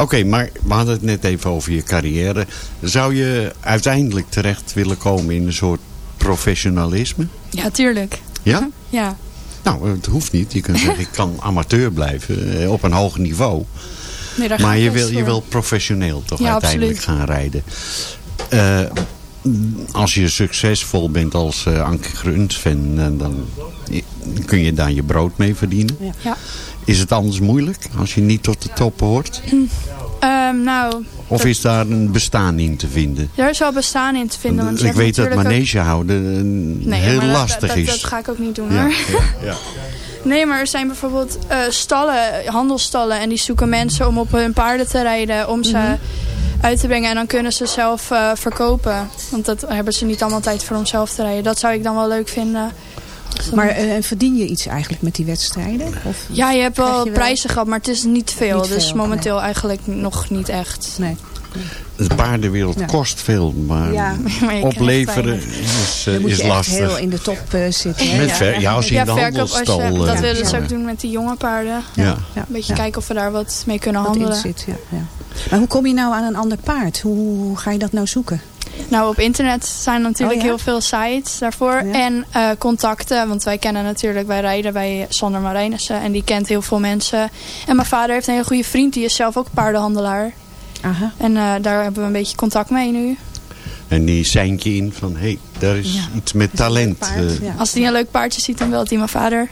Oké, maar we hadden het net even over je carrière. Zou je uiteindelijk terecht willen komen in een soort professionalisme? Ja, tuurlijk. Ja? Ja. Nou, het hoeft niet. Je kunt zeggen, ik kan amateur blijven eh, op een hoog niveau. Nee, Maar je wil, je wil professioneel toch Ja, uiteindelijk absoluut. gaan rijden. Eh, als je succesvol bent als eh Anke Grunt fan, dan, kun je daar je brood mee verdienen. Ja. Is het anders moeilijk als je niet tot de top hoort? Ehm, nou, Of is daar een bestaan in te vinden? daar is wel bestaan in te vinden. Want ik weet dat ook- manege houden eh, Nee, heel dat- lastig dat, is. Dat, ga ik ook niet doen ja, hoor. ja. Nee, maar er zijn bijvoorbeeld eh, stallen, handelstallen. En die zoeken mensen om op hun paarden te rijden. Om ze Mhm. Uit te brengen. En dan kunnen ze zelf eh, verkopen. Want dat hebben ze niet allemaal tijd voor om zelf te rijden. Dat zou ik dan wel leuk vinden. Maar eh, en verdien je iets eigenlijk met die wedstrijden? Of, Ja, je hebt wel, je wel- prijzen gehad. Maar het is niet veel. Niet dus veel, momenteel eigenlijk nog niet echt. Nee. De paardenwereld Ja. kost veel, maar Ja. Maar je opleveren is, moet is lastig. heel in de top eh, zitten. hè? Met Ja. ver- ja, als je Ja, in de als je, eh, dat willen ze ook doen met die jonge paarden. Ja. Ja. Een beetje Ja. kijken of we daar wat mee kunnen Wat handelen. zit, ja, ja. Maar hoe kom je nou aan een ander paard? Hoe, hoe ga je dat nou zoeken? Nou, op internet zijn natuurlijk Oh ja? heel veel sites daarvoor. Ja. En eh, contacten, want wij kennen natuurlijk, wij rijden bij Sander Marijnissen. En die kent heel veel mensen. En mijn vader heeft een hele goede vriend, die is zelf ook paardenhandelaar. Aha. En eh, daar hebben we een beetje contact mee nu. En die seint je in van, hé, hey, daar is Ja. iets met talent. paard, eh, ja. Als hij een leuk paardje ziet, dan belt hij mijn vader.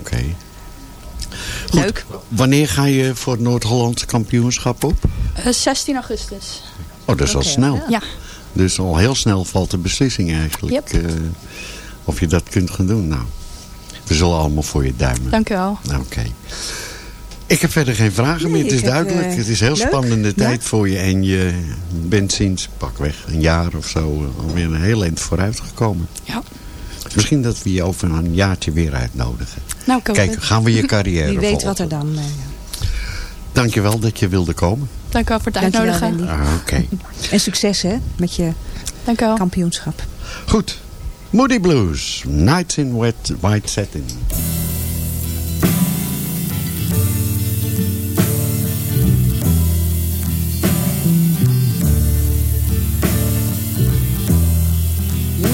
Oké. Leuk. Wanneer ga je voor het Noord-Hollandse kampioenschap op? Eh, 16 augustus. Oh, dat is al snel. Ja. Dus al heel snel valt de beslissing eigenlijk. Yep. eh, of je dat kunt gaan doen. Nou, we zullen allemaal voor je duimen. Dank u wel. Oké. Ik heb verder geen vragen Nee, meer. Het is heb, duidelijk. eh, het is een heel leuk. spannende Ja. tijd voor je. En je bent sinds pakweg een jaar of zo eh, alweer een heel eind vooruit gekomen. Ja. Misschien dat we je over een jaartje weer uitnodigen. Nou, Kijk, het. gaan we je carrière Wie weet volgen. wat er dan... eh, Dankjewel dat je wilde komen. Dank u wel voor het uitnodigen. Ah, Oké. En succes hè, met je Dank u wel. kampioenschap. Goed. Moody Blues, Nights in Wet, White Satin.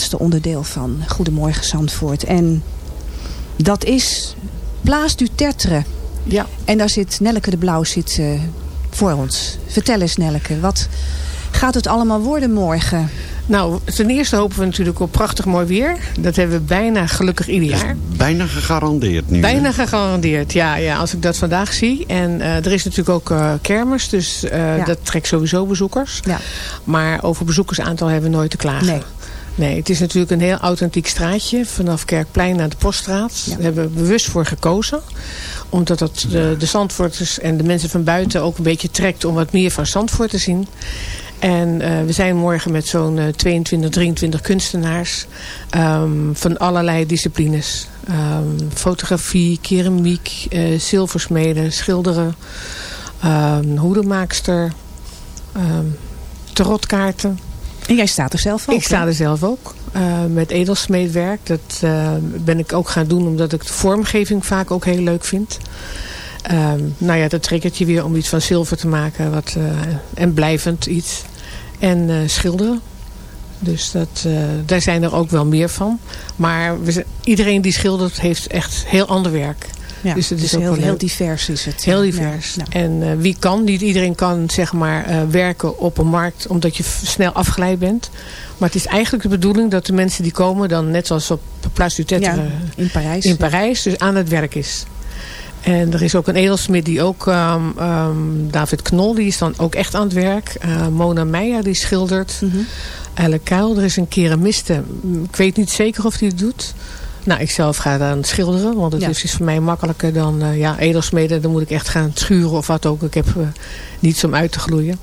Laatste onderdeel van Goedemorgen Zandvoort. En dat is Place du Tertre. Ja. En daar zit Nelleke de Blauw zit, eh, voor ons. Vertel eens Nelleke, wat gaat het allemaal worden morgen? Nou, ten eerste hopen we natuurlijk op prachtig mooi weer. Dat hebben we bijna gelukkig ieder jaar. Bijna gegarandeerd nu. hè? Bijna gegarandeerd, ja, ja. Als ik dat vandaag zie. En eh, er is natuurlijk ook eh, kermis, dus eh, Ja. dat trekt sowieso bezoekers. Ja. Maar over bezoekersaantal hebben we nooit te klagen. Nee. Nee, het is natuurlijk een heel authentiek straatje. Vanaf Kerkplein naar de Poststraat. Daar hebben we bewust voor gekozen. Omdat dat de, de Zandvoorters en de mensen van buiten ook een beetje trekt om wat meer van Zandvoort te zien. En eh, we zijn morgen met zo'n eh, 22, 23 kunstenaars ehm, van allerlei disciplines. Ehm, fotografie, keramiek, eh, zilversmeden, schilderen, ehm, hoedemaakster, tarotkaarten. En jij staat er zelf ook, Ik sta er zelf ook. eh, met edelsmeedwerk. Dat eh, ben ik ook gaan doen omdat ik de vormgeving vaak ook heel leuk vind. Ehm, nou ja, dat triggert je weer om iets van zilver te maken. Wat, eh, en blijvend iets. En schilderen. Dus dat, daar zijn er ook wel meer van. Maar we iedereen die schildert heeft echt heel ander werk. Ja, dus het is ook heel, heel divers is het. Heel divers. ja. En eh, wie kan? Niet iedereen kan zeg maar eh, werken op een markt omdat je snel afgeleid bent. Maar het is eigenlijk de bedoeling dat de mensen die komen dan net zoals op Place du Tetre in Parijs. in Parijs dus aan het werk is. En er is ook een edelsmid die ook, ehm, ehm, David Knol, die is dan ook echt aan het werk. Eh, Mona Meijer, die schildert. Mhm. Elle Kuil, er is een keramiste. Mm, Ik weet niet zeker of die het doet. Nou, ik zelf ga dan schilderen, want het Ja. is, is voor mij makkelijker dan eh, ja, edelsmeden. Dan moet ik echt gaan schuren of wat ook. Ik heb eh, niets om uit te gloeien.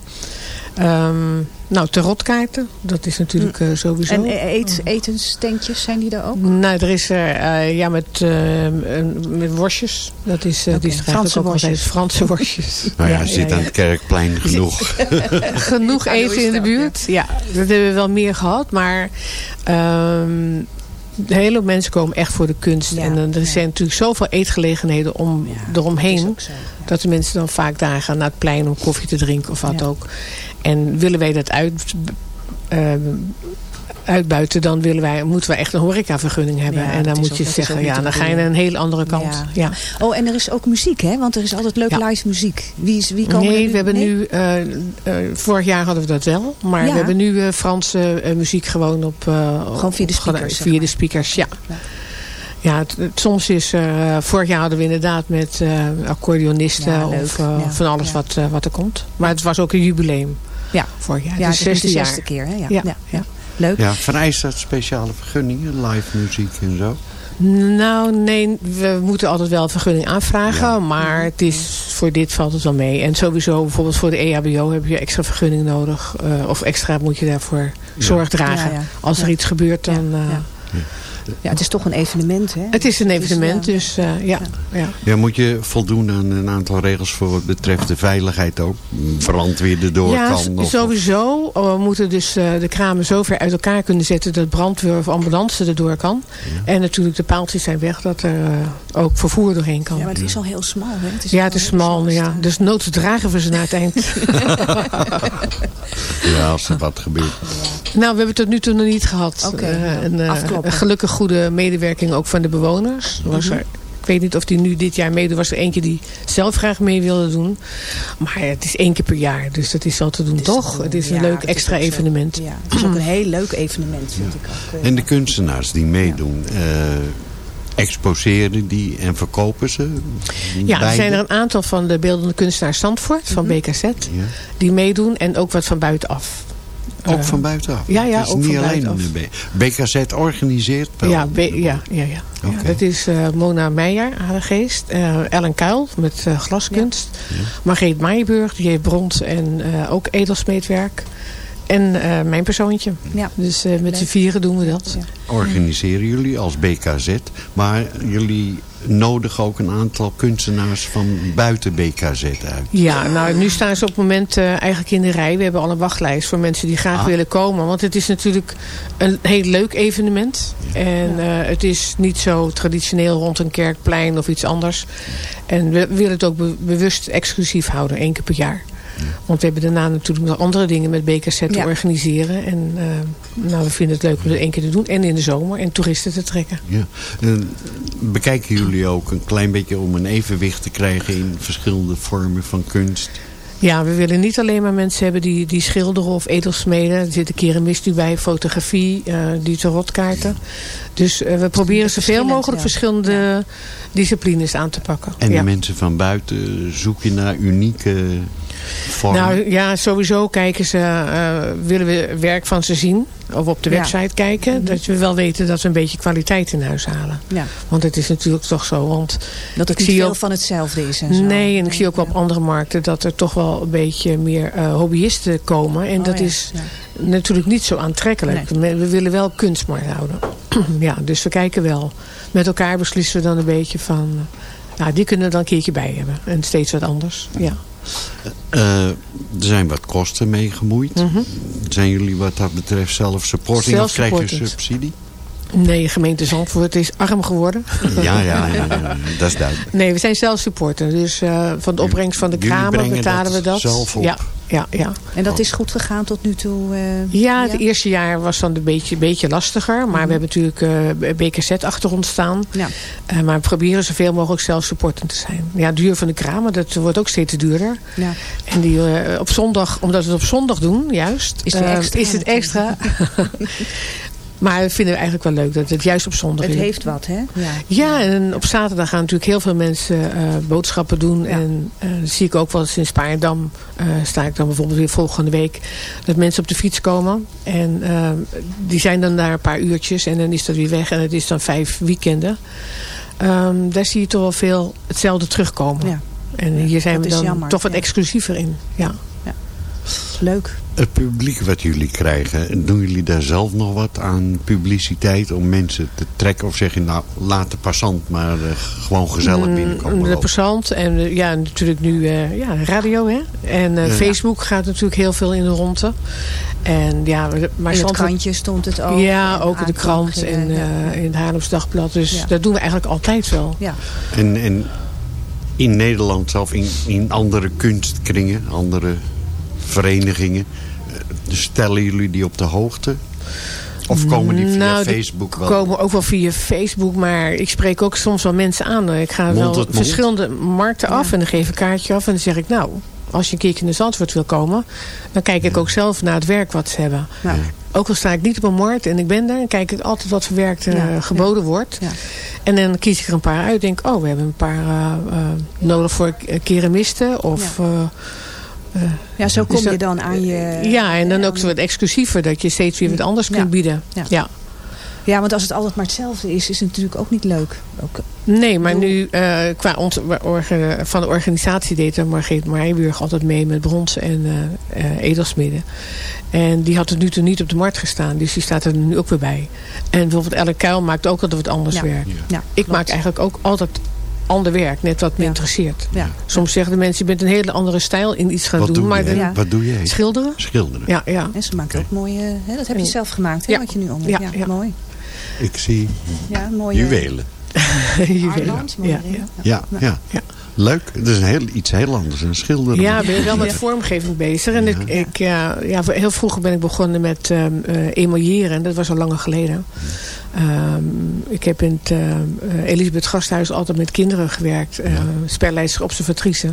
Ehm, nou, tarotkaarten, dat is natuurlijk eh, sowieso. En eet, etenstentjes, zijn die er ook? Nou, er is er eh, ja, met, eh, met worstjes. Dat is, eh, Oké, die is er Franse eigenlijk ook altijd worstjes. Franse worstjes. Nou ja, Ja, zit ja, aan ja. het Kerkplein genoeg. Genoeg eten in de buurt. Ja, dat hebben we wel meer gehad. Maar ehm hele mensen komen echt voor de kunst. Ja, en er ja. zijn natuurlijk zoveel eetgelegenheden om, Ja, eromheen. zo. Dat de mensen dan vaak daar gaan naar het plein om koffie te drinken of wat ook. En willen wij dat uit, eh, uitbuiten, dan willen wij, moeten we echt een horecavergunning hebben. Ja, en dan moet ook- je zeggen, ja, dan ga je naar een hele andere kant. Ja. Ja. Oh, en er is ook muziek, hè? Want er is altijd leuk Ja. live muziek. Wie, is, wie komen er Nee, we hebben Nee? nu, eh, eh, vorig jaar hadden we dat wel. Maar we hebben nu eh, Franse muziek gewoon op... Gewoon via de speakers, Via maar. de speakers, ja. Ja. Het- het- soms is er... vorig jaar hadden we inderdaad met accordeonisten of van alles wat, wat er komt. Maar het was ook een jubileum Ja. vorig jaar. Ja, het het is de 16 zesde jaar. keer, hè? Ja. ja. Leuk. Ja, vereist dat speciale vergunningen, live muziek en zo? Nou, nee, we moeten altijd wel een vergunning aanvragen. Ja. Maar het is, voor dit valt het wel mee. En sowieso bijvoorbeeld voor de EHBO heb je extra vergunning nodig. eh, of extra moet je daarvoor zorg dragen. Ja, ja. Als er iets gebeurt, dan... Ja, eh, ja. Ja, het is toch een evenement, hè? Het is een evenement, ja. dus eh, ja. ja. Ja, moet je voldoen aan een aantal regels voor wat betreft de veiligheid ook? Brandweer erdoor ja, kan? of- sowieso. Oh, We moeten dus eh, de kramen zo ver uit elkaar kunnen zetten... dat brandweer of ambulance erdoor kan. En natuurlijk de paaltjes zijn weg... dat er eh, ook vervoer doorheen kan. Ja, maar het is al heel smal, hè? Het is Ja, het is smal. Ja. Dus nood dragen we ze naar het eind. Ja, als er wat gebeurt. nou, we hebben het tot nu toe nog niet gehad. Oké, Eh, eh, afkloppen. een gelukkig goede medewerking ook van de bewoners. Er was Mhm. er, ik weet niet of die nu dit jaar meedoet. was er eentje die zelf graag mee wilde doen. Maar het is één keer per jaar. Dus dat is wel te doen, toch? te doen. Het is een Ja, leuk extra zo. evenement. Ja, het is ook een heel leuk evenement, vind ik ook. eh. En de kunstenaars die meedoen, eh, exposeren die en verkopen ze? Ja, er zijn er een aantal van de beeldende kunstenaars Zandvoort, van Mhm. BKZ, Ja. die meedoen. En ook wat van buitenaf. Ook Eh, van buitenaf? ja, ja, Het is ook niet van alleen buitenaf. de B- BKZ organiseert wel? Ja, B- ja, ja, ja. Dat is eh, Mona Meijer, Aardegeest. eh Ellen Kuil met eh, glaskunst. Margreet Maaienburg, die heeft brons en eh, ook edelsmeedwerk. En eh, mijn persoontje. Ja. Dus eh, met z'n vieren doen we dat. Ja. Organiseren jullie als BKZ, maar jullie nodigen ook een aantal kunstenaars van buiten BKZ uit. Ja, nou nu staan ze op het moment eh, eigenlijk in de rij. We hebben al een wachtlijst voor mensen die graag Ah. willen komen. Want het is natuurlijk een heel leuk evenement. En eh, het is niet zo traditioneel rond een kerkplein of iets anders. En we willen het ook be- bewust exclusief houden, één keer per jaar. Want we hebben daarna natuurlijk nog andere dingen met BKZ te Ja. organiseren. En eh, nou, we vinden het leuk om het één keer te doen. En in de zomer. En toeristen te trekken. Ja. En bekijken jullie ook een klein beetje om een evenwicht te krijgen in verschillende vormen van kunst? Ja, we willen niet alleen maar mensen hebben die, die schilderen of edelsmeden. Er zit een keramist nu bij, fotografie, eh, die tarotkaarten. Dus eh, we proberen zoveel mogelijk ja. verschillende disciplines aan te pakken. En ja. de mensen van buiten zoek je naar unieke vormen? Nou ja, sowieso kijken ze, eh, willen we werk van ze zien. Of op de Ja. website kijken. Dat we wel weten dat we een beetje kwaliteit in huis halen. Ja. Want het is natuurlijk toch zo. Want Dat het ik niet zie veel ook- van hetzelfde is en zo. Nee, en ik zie ook wel op andere markten dat er toch wel een beetje meer eh, hobbyisten komen. En Oh, dat ja, is natuurlijk niet zo aantrekkelijk. We we willen wel kunstmarkt houden. ja, dus we kijken wel. Met elkaar beslissen we dan een beetje van... Nou, die kunnen er dan een keertje bij hebben. En steeds wat anders. Ja. Eh, er zijn wat kosten mee gemoeid. Mhm. Zijn jullie wat dat betreft zelf supporting of krijg je subsidie? Nee, gemeente Zandvoort is arm geworden. Ja, ja, ja, ja, dat is duidelijk. Nee, we zijn zelf supporter. Dus eh, van de opbrengst van de Jullie brengen betalen dat we dat. zelf op? Ja, ja, ja. En dat is goed gegaan tot nu toe? eh, Ja, het eerste jaar was dan een beetje, beetje lastiger. Maar we hebben natuurlijk eh BKZ achter ons staan. Ja. Eh, maar we proberen zoveel mogelijk zelf supportend te zijn. Ja, duur van de kramen, dat wordt ook steeds duurder. Ja. En die, op zondag, omdat we het op zondag doen, juist, Is het extra is het extra. maar dat vinden we eigenlijk wel leuk dat het juist op zondag Het is. heeft wat, hè? Ja. Ja, en op zaterdag gaan natuurlijk heel veel mensen eh, boodschappen doen. En dat zie ik ook wel eens in Spaardam. eh sta ik dan bijvoorbeeld weer volgende week. Dat mensen op de fiets komen. En die zijn dan daar een paar uurtjes. En dan is dat weer weg. En het is dan vijf weekenden. Ehm, daar zie je toch wel veel hetzelfde terugkomen. Ja. En hier zijn dat we dan jammer, toch wat exclusiever in. Ja. Leuk. Het publiek wat jullie krijgen, doen jullie daar zelf nog wat aan publiciteit om mensen te trekken? Of zeg je nou, laat de passant maar eh, gewoon gezellig binnenkomen Mm, De lopen? passant en eh, ja, natuurlijk nu eh, ja, radio. Hè? En eh, Ja. Facebook gaat natuurlijk heel veel in de ronde. En ja, maar in het krantje stond het ook. Ja, ook in de krant en eh, in het Haarlems Dagblad. Dus Ja. dat doen we eigenlijk altijd wel. Ja. En, en in Nederland zelf, in, in andere kunstkringen, andere verenigingen, eh, stellen jullie die op de hoogte? Of komen die via Nou, die Facebook wel? komen ook wel via Facebook, maar ik spreek ook soms wel mensen aan. Ik ga Mond wel verschillende markten af en dan geef ik een kaartje af. En dan zeg ik, nou, als je een keertje naar Zandvoort wil komen... dan kijk ik ook zelf naar het werk wat ze hebben. Nou, Ook al sta ik niet op een markt en ik ben daar... dan kijk ik altijd wat voor werk er Ja, eh, geboden wordt. Ja. En dan kies ik er een paar uit. denk oh, we hebben een paar eh, eh, nodig voor keramisten. Of, ja, zo dus kom je dan aan je... ja, en dan ook zo wat exclusiever. Dat je steeds weer wat anders kunt bieden. Ja. ja. Ja, want als het altijd maar hetzelfde is, is het natuurlijk ook niet leuk. Ook, Nee, maar nu eh, qua ont- orga- van de organisatie deed er Margreet Meijburg altijd mee met bronzen en eh, eh, edelsmidden. En die had het nu toe niet op de markt gestaan, dus die staat er nu ook weer bij. En bijvoorbeeld Ellen Kuil maakt ook altijd wat anders Ja. werk. Ja, Ik klopt. maak eigenlijk ook altijd ander werk, net wat me Ja. interesseert. Ja. Soms zeggen de mensen, je bent een hele andere stijl in iets gaan Wat doen. doe maar. Wat doe jij? schilderen? Schilderen. Ja, ja. En ze maakt ook mooie... Hè, dat heb je zelf gemaakt, hè, Ja. wat je nu om Ja, ja, ja. mooi. Ik zie Ja, mooie... juwelen. Juwelen. Armband, Ja. Ja, ja. Leuk. Het is een heel, iets heel anders. Een schilderen. Ja, ik ben wel met vormgeving bezig. En ik, ik, ja, ja, heel vroeger ben ik begonnen met ehm eh, emailleren. Dat was al langer geleden. Ehm, ik heb in het eh, Elisabeth Gasthuis altijd met kinderen gewerkt. Uh, spelleidster, observatrice.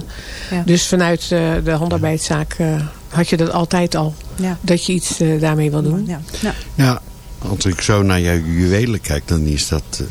Ja. Dus vanuit eh, de handarbeidszaak eh, had je dat altijd al. Ja. Dat je iets daarmee wil doen. Ja. Ja. Ja, als ik zo naar jouw juwelen kijk, dan is dat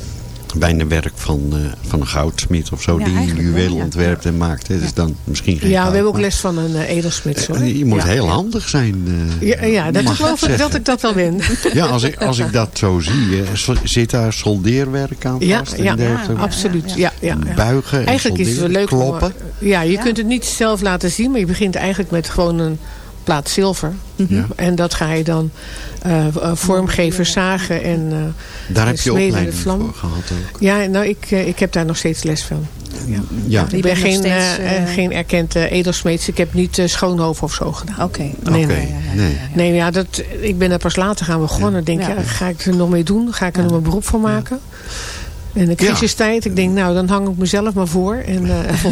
bijna werk van, eh, van een goudsmid of zo. Ja, die juwelen ja. ontwerpt en maakt. Het is dan misschien geen Ja, we hebben ook maar, les van een eh, edelsmid. eh, Je moet Ja. heel handig zijn. eh, Ja, ja dat, ik geloof ik dat ik dat wel ben. Ja, als ik, als ik dat zo zie, zit daar soldeerwerk aan Ja, vast? en ja, dergelijke? absoluut. Ja, ja, ja. Buigen en Eigenlijk is het wel leuk kloppen. om... Ja, je kunt het niet zelf laten zien, maar je begint eigenlijk met gewoon een plaat zilver. Ja. En dat ga je dan eh, eh, vormgeven, zagen en eh, Daar heb je smeden in de opleiding vlam. voor gehad ook. Ja, nou, ik, ik heb daar nog steeds les van. Ja. Ja. Ik ben geen, steeds, geen erkend eh, edelsmeeds. Ik heb niet uh, schoonhoven of zo gedaan. Oké. Nee, Oké, nee. nee. Nee, ja, dat, ik ben er pas later gaan begonnen. Denk, Ja. ja, ga ik er nog mee doen? Ga ik er nog een beroep van maken? In de crisistijd, ik denk, nou, dan hang ik mezelf maar voor. En, eh,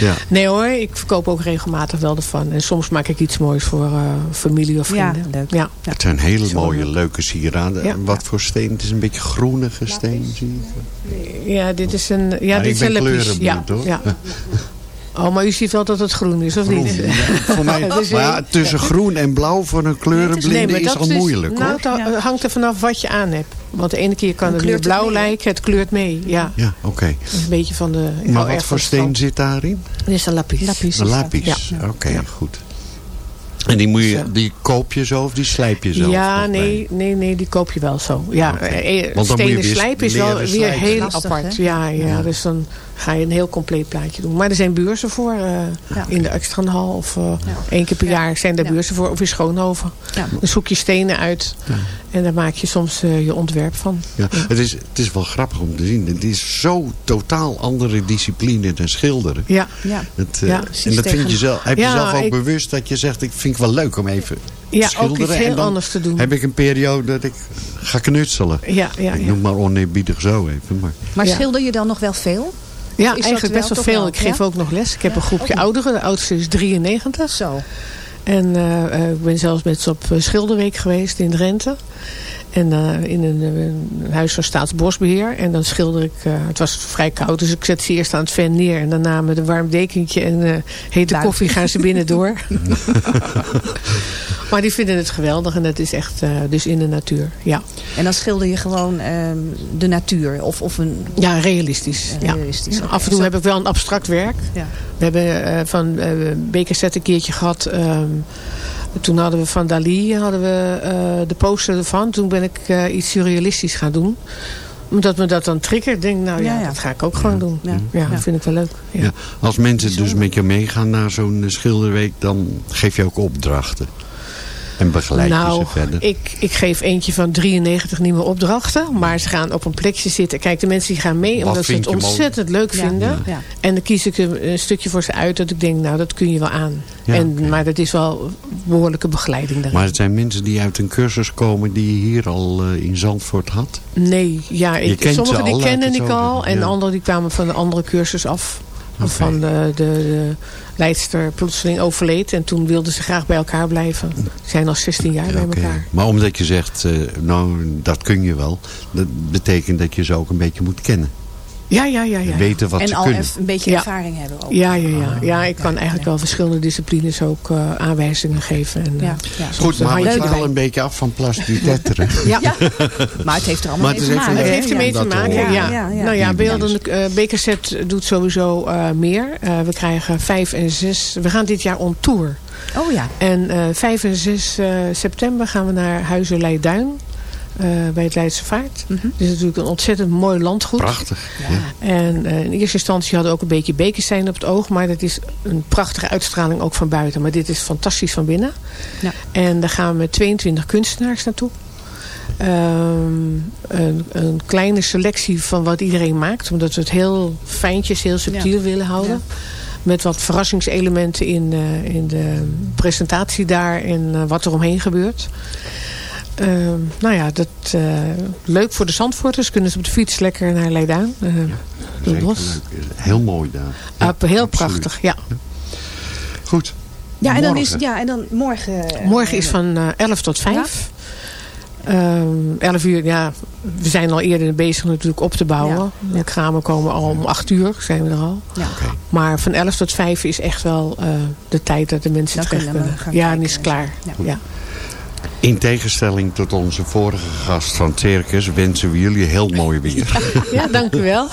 Ja. Nee hoor, ik verkoop ook regelmatig wel ervan. En soms maak ik iets moois voor eh, familie of Ja, vrienden. leuk. Ja. Het zijn hele mooie, leuk. leuke sieraden. Ja. Wat voor steen? Het is een beetje groenige steen, zie ja, dit is een, ja, dit ik is een ben lapis. Ja, kleurenblind, hoor. Oh, maar u ziet wel dat het groen is, of niet? Ja. Voor mij, Dus, maar ja, tussen groen en blauw voor een kleurenblinde is al moeilijk nou, hoor. het hangt er vanaf wat je aan hebt. Want de ene keer kan het blauw lijken, het kleurt mee. Ja, Ja, oké. een beetje van de... Maar erg wat voor steen zit daarin? Dit is een lapis. Lapis. Een lapis. Ja. Oké, Ja. goed. En die, moet je, die koop je zo of die slijp je zelf? ja, nee, nee, nee, die koop je wel zo. Ja, Oké. eh, Want dan stenen is wel weer slijpen. heel Lastig, apart. hè? Ja, ja, dus dan ga je een heel compleet plaatje doen. Maar er zijn beurzen voor eh, Ja. in de Extranhal. Of eh, één keer per Ja. jaar zijn er Ja. beurzen voor. Of in Schoonhoven. Ja. Dan zoek je stenen uit. En daar maak je soms eh, je ontwerp van. Ja, het, is, het is wel grappig om te zien. Het is zo totaal andere discipline dan schilderen. Ja, Ja. Het, eh, Ja, en dat vind je zelf, heb je Ja, zelf ook ik- bewust dat je zegt, ik vind het wel leuk om even ja ook schilderen. iets en heel dan anders te doen. heb ik een periode dat ik ga knutselen. Ja, ja, ik ja. noem maar oneerbiedig zo even. Maar. Maar Ja. schilder je dan nog wel veel? Ja, eigenlijk best wel veel. wel, Ik geef ja? ook nog les. Ik heb een groepje oké. ouderen. De oudste is 93. Zo. En eh, eh, ik ben zelfs met ze op eh, Schilderweek geweest in Drenthe. En eh, in een, eh, een huis van Staatsbosbeheer. En dan schilder ik... eh, het was vrij koud, dus ik zet ze eerst aan het ven neer. En daarna met een warm dekentje en eh, hete koffie gaan ze binnen door. maar die vinden het geweldig. En dat is echt dus in de natuur. Ja, En dan schilder je gewoon ehm, de natuur. Of, of een... ja realistisch. Ja. Realistisch. Af en toe Zo- heb ik wel een abstract werk. Ja. We hebben van Bekerset een keertje gehad. ehm, toen hadden we van Dali hadden we, eh, de poster ervan. Toen ben ik eh, iets surrealistisch gaan doen. Omdat me dat dan triggert. denk nou ja, Ja, ja. dat ga ik ook gewoon doen. Ja. Ja, Ja. dat vind ik wel leuk. Ja. Ja, als mensen dus met je meegaan naar zo'n eh, schilderweek, dan geef je ook opdrachten. En begeleid je Nou, ze verder. ik, ik geef eentje van 93 nieuwe opdrachten. Maar ze gaan op een plekje zitten. Kijk, de mensen die gaan mee Wat omdat ze het je mooi? ontzettend leuk vinden. Ja. En dan kies ik een, een stukje voor ze uit dat ik denk, nou dat kun je wel aan. Ja, en. Maar dat is wel behoorlijke begeleiding daarin. Maar het zijn mensen die uit een cursus komen die je hier al eh, in Zandvoort had. Nee, ja, Je ik, kent ze sommige die het ik al. En anderen die kwamen van de andere cursus af. Van de, de, de leidster plotseling overleed. En toen wilden ze graag bij elkaar blijven. Ze zijn al 16 jaar bij elkaar. Maar omdat je zegt, eh, nou dat kun je wel. Dat betekent dat je ze ook een beetje moet kennen. Ja, ja, ja. ja. Weten wat en ze al kunnen. even een beetje Ja. ervaring hebben ook. Ja, ja, ja. ja, ik kan eigenlijk wel verschillende disciplines ook eh, aanwijzingen geven. En, Ja, eh, ja. soms Goed, maar gaan al een beetje af van Plas du Tetre. Ja. maar het heeft er allemaal het mee te maken. Het heeft ermee te maken, ja. Nou ja, beeldende uh, Bekerset doet sowieso eh, meer. Eh, we krijgen 5 en 6. We gaan dit jaar on tour. Oh ja. En eh 5 en 6 eh, september gaan we naar Huizen Leiduin. Eh, bij het Leidse Vaart. Mhm. Het is natuurlijk een ontzettend mooi landgoed. Prachtig. Ja. En eh, in eerste instantie hadden we ook een beetje bekerstijn op het oog. Maar dat is een prachtige uitstraling ook van buiten. Maar dit is fantastisch van binnen. Ja. En daar gaan we met 22 kunstenaars naartoe. Ehm, een, een kleine selectie van wat iedereen maakt. Omdat we het heel fijntjes, heel subtiel willen houden. Met wat verrassingselementen in, eh, in de presentatie daar. En wat er omheen gebeurt. Ehm, nou ja, dat, eh, leuk voor de Zandvoorters. Kunnen ze op de fiets lekker naar eh, door het Zeker bos. leuk. Heel mooi daar. Ja, Ah, heel absoluut. prachtig, ja. Goed. Ja, en dan, is, Morgen. ja, en dan morgen... eh, Morgen is van eh 11 tot 5. Ehm 11 uur, ja, we zijn al eerder bezig natuurlijk op te bouwen. De kramen komen al om 8 uur, zijn we er al. Ja. Maar van 11 tot 5 is echt wel eh, de tijd dat de mensen Dan terecht kunnen kunnen. gaan Ja, en is klaar. Ja. Ja. In tegenstelling tot onze vorige gast van het Circus wensen we jullie heel mooi weer. Ja, dank u wel.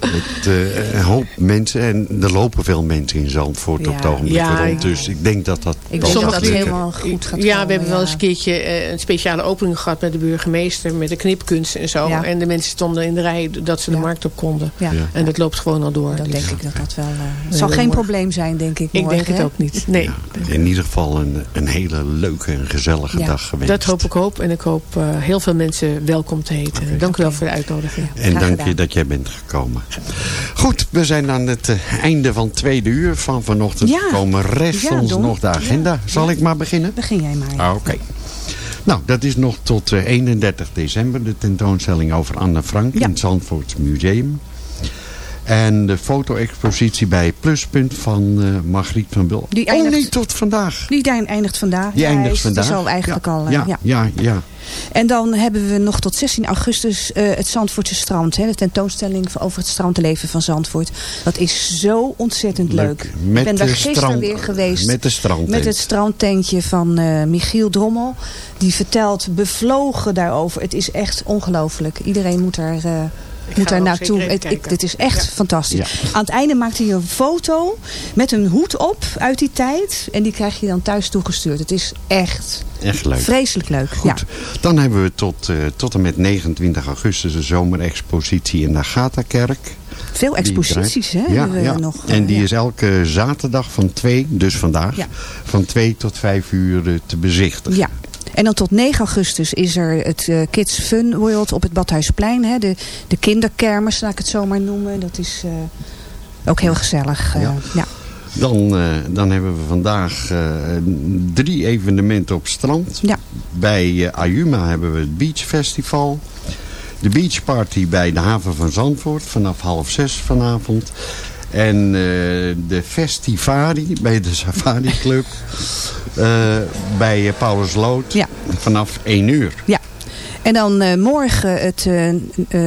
Het, eh, een hoop mensen, en er lopen veel mensen in Zandvoort op het Ja. ogenblik Ja, rond. Dus ik denk dat dat Ik denk dat lukken. helemaal goed gaat Ja, komen, we hebben wel ja. eens een keertje eh, een speciale opening gehad met de burgemeester. Met de knipkunst en zo. Ja. En de mensen stonden in de rij dat ze de Ja. markt op konden. Ja. Ja. En dat loopt gewoon al door. Dan Dus denk ik dat dat wel... eh, het Ja, zal geen morgen. probleem zijn, denk ik, ik denk het hè? ook niet. Nee. In ieder geval een, een hele leuke en gezellige Ja. dag geweest. Dat hoop ik ook. En ik hoop eh, heel veel mensen welkom te heten. Dank u wel voor de uitnodiging. En dank je dat jij bent gekomen. Goed, we zijn aan het eh, einde van het tweede uur van vanochtend Ja. Ja, ons nog de agenda. Zal ik maar beginnen? Begin jij maar. Ah, Oké. Nou, dat is nog tot eh, 31 december. De tentoonstelling over Anne Frank in het Zandvoorts Museum. En de foto-expositie bij Pluspunt van eh Margriet van Bul. Die Oh eindigt- nee, tot vandaag. Die eindigt vandaag. Die Ja, eindigt is- vandaag. Het is al eigenlijk ja. al... eh, ja, ja. ja, ja. En dan hebben we nog tot 16 augustus eh, het Zandvoortse strand. Hè, de tentoonstelling over het strandleven van Zandvoort. Dat is zo ontzettend leuk. Met Ik ben daar gisteren strand- weer geweest. Met de strandtent. Met het strandtentje van Michiel Drommel. Die vertelt bevlogen daarover. Het is echt ongelooflijk. Iedereen moet daar Ik moet daar naartoe. Het, ik, dit is echt Ja. fantastisch. Aan het einde maakt hij een foto met een hoed op uit die tijd. En die krijg je dan thuis toegestuurd. Het is echt Echt leuk. vreselijk leuk. Ja. Goed, dan hebben we tot, eh, tot en met 29 augustus een zomerexpositie in de Agatha-kerk. Veel exposities hè, hebben we ja, ja. nog. En die ja. is elke zaterdag van 2, dus vandaag, Ja. van 2 tot 5 uur eh, te bezichtigen. Ja. En dan tot 9 augustus is er het eh, Kids Fun World op het Badhuisplein. Hè? De, de kinderkermis, laat ik het zo maar noemen. Dat is eh, ook heel gezellig. eh, Ja. ja. Dan, dan hebben we vandaag drie evenementen op strand. Ja. Bij Ayuma hebben we het Beach Festival. De Beach Party bij de haven van Zandvoort vanaf half zes vanavond. En eh, de Festivari bij de Safari Club eh, bij eh, Paulus Lood Ja. vanaf 1 uur. Ja. En dan eh, morgen het eh, eh,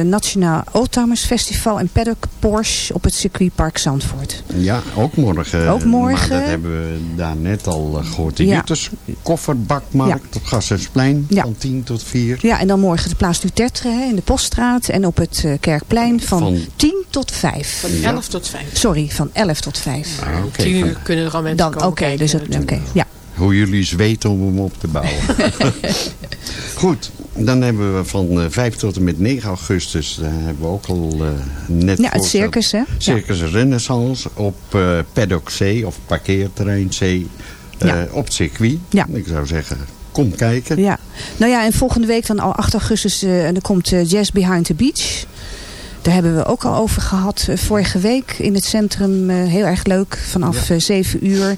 Nationaal Oldtimers Festival en Paddock Porsche op het circuitpark Zandvoort. Ja, ook morgen. Ook morgen. Maar dat hebben we daar net al eh, gehoord. De Ja. Jutters kofferbakmarkt op Gassersplein Ja. van 10 tot 4. Ja, en dan morgen de Plaats du Tertre hè, in de Poststraat en op het eh, Kerkplein van, Van- 10 tot 5. Van 11 tot 5. Sorry, van 11 tot 5. Ah, oké. 10 uur kunnen er al mensen Dan, komen oké, kijken dus het, oké, natuurlijk. ja. Hoe jullie zweten om hem op te bouwen. Goed, dan hebben we van eh, 5 tot en met 9 augustus, daar hebben we ook al eh, net Ja, het circus, hè? Circus Renaissance op eh Paddock C of parkeerterrein C eh, Ja. op het circuit. Ja. Ik zou zeggen, kom kijken. Ja, nou ja, en volgende week dan al 8 augustus, eh, en dan komt eh, Jazz Behind the Beach. Daar hebben we ook al over gehad eh, vorige week in het centrum. eh, heel erg leuk, vanaf eh 7 uur.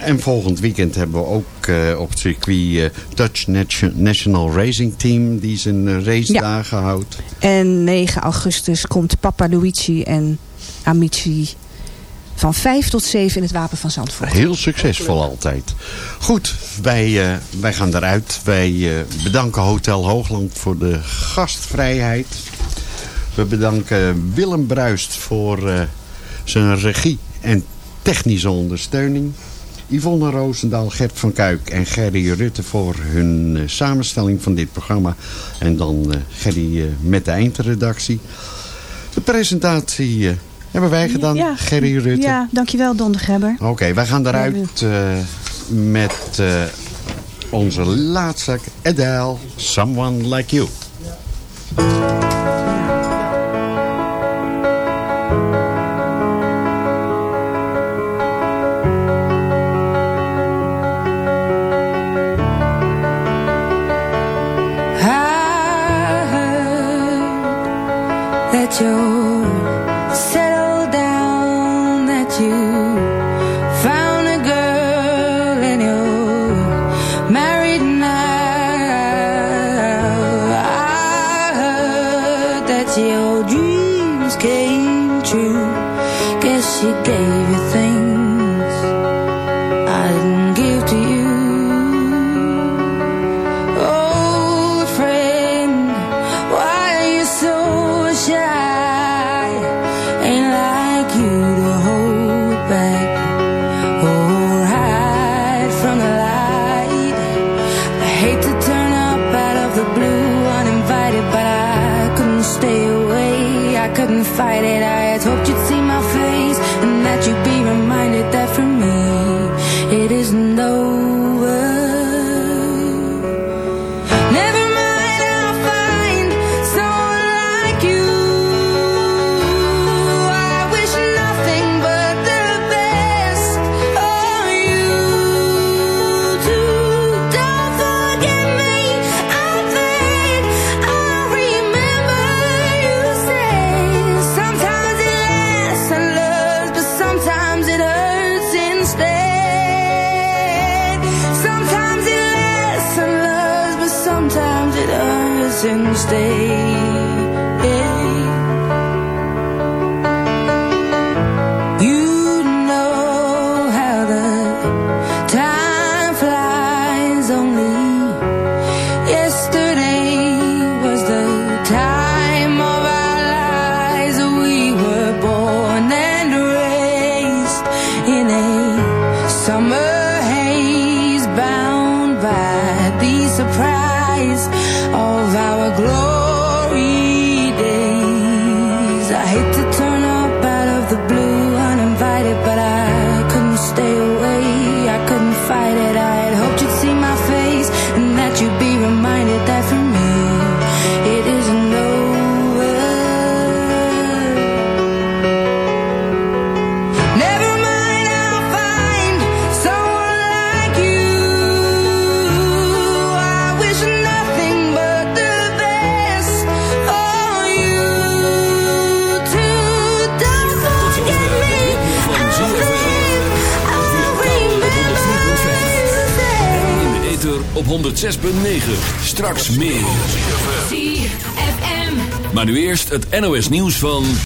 En volgend weekend hebben we ook eh, op het circuit eh, Dutch Nation- National Racing Team die zijn eh, race Ja. dagen houdt. En 9 augustus komt Papa Luigi en Amici van 5 tot 7 in het Wapen van Zandvoort. Heel succesvol altijd. Goed, wij, wij gaan eruit. Wij bedanken Hotel Hoogland voor de gastvrijheid. We bedanken Willem Bruist voor zijn regie en technische ondersteuning. Yvonne Roosendaal, Gert van Kuik en Gerry Rutte voor hun eh, samenstelling van dit programma. En dan eh, Gerry eh, met de eindredactie. De presentatie hebben wij gedaan, Ja. Gerry Rutte. Ja, dankjewel Don de. Oké, wij gaan eruit met onze laatste Adele, Someone Like You. Straks meer. ZFM. Maar nu eerst het NOS nieuws van...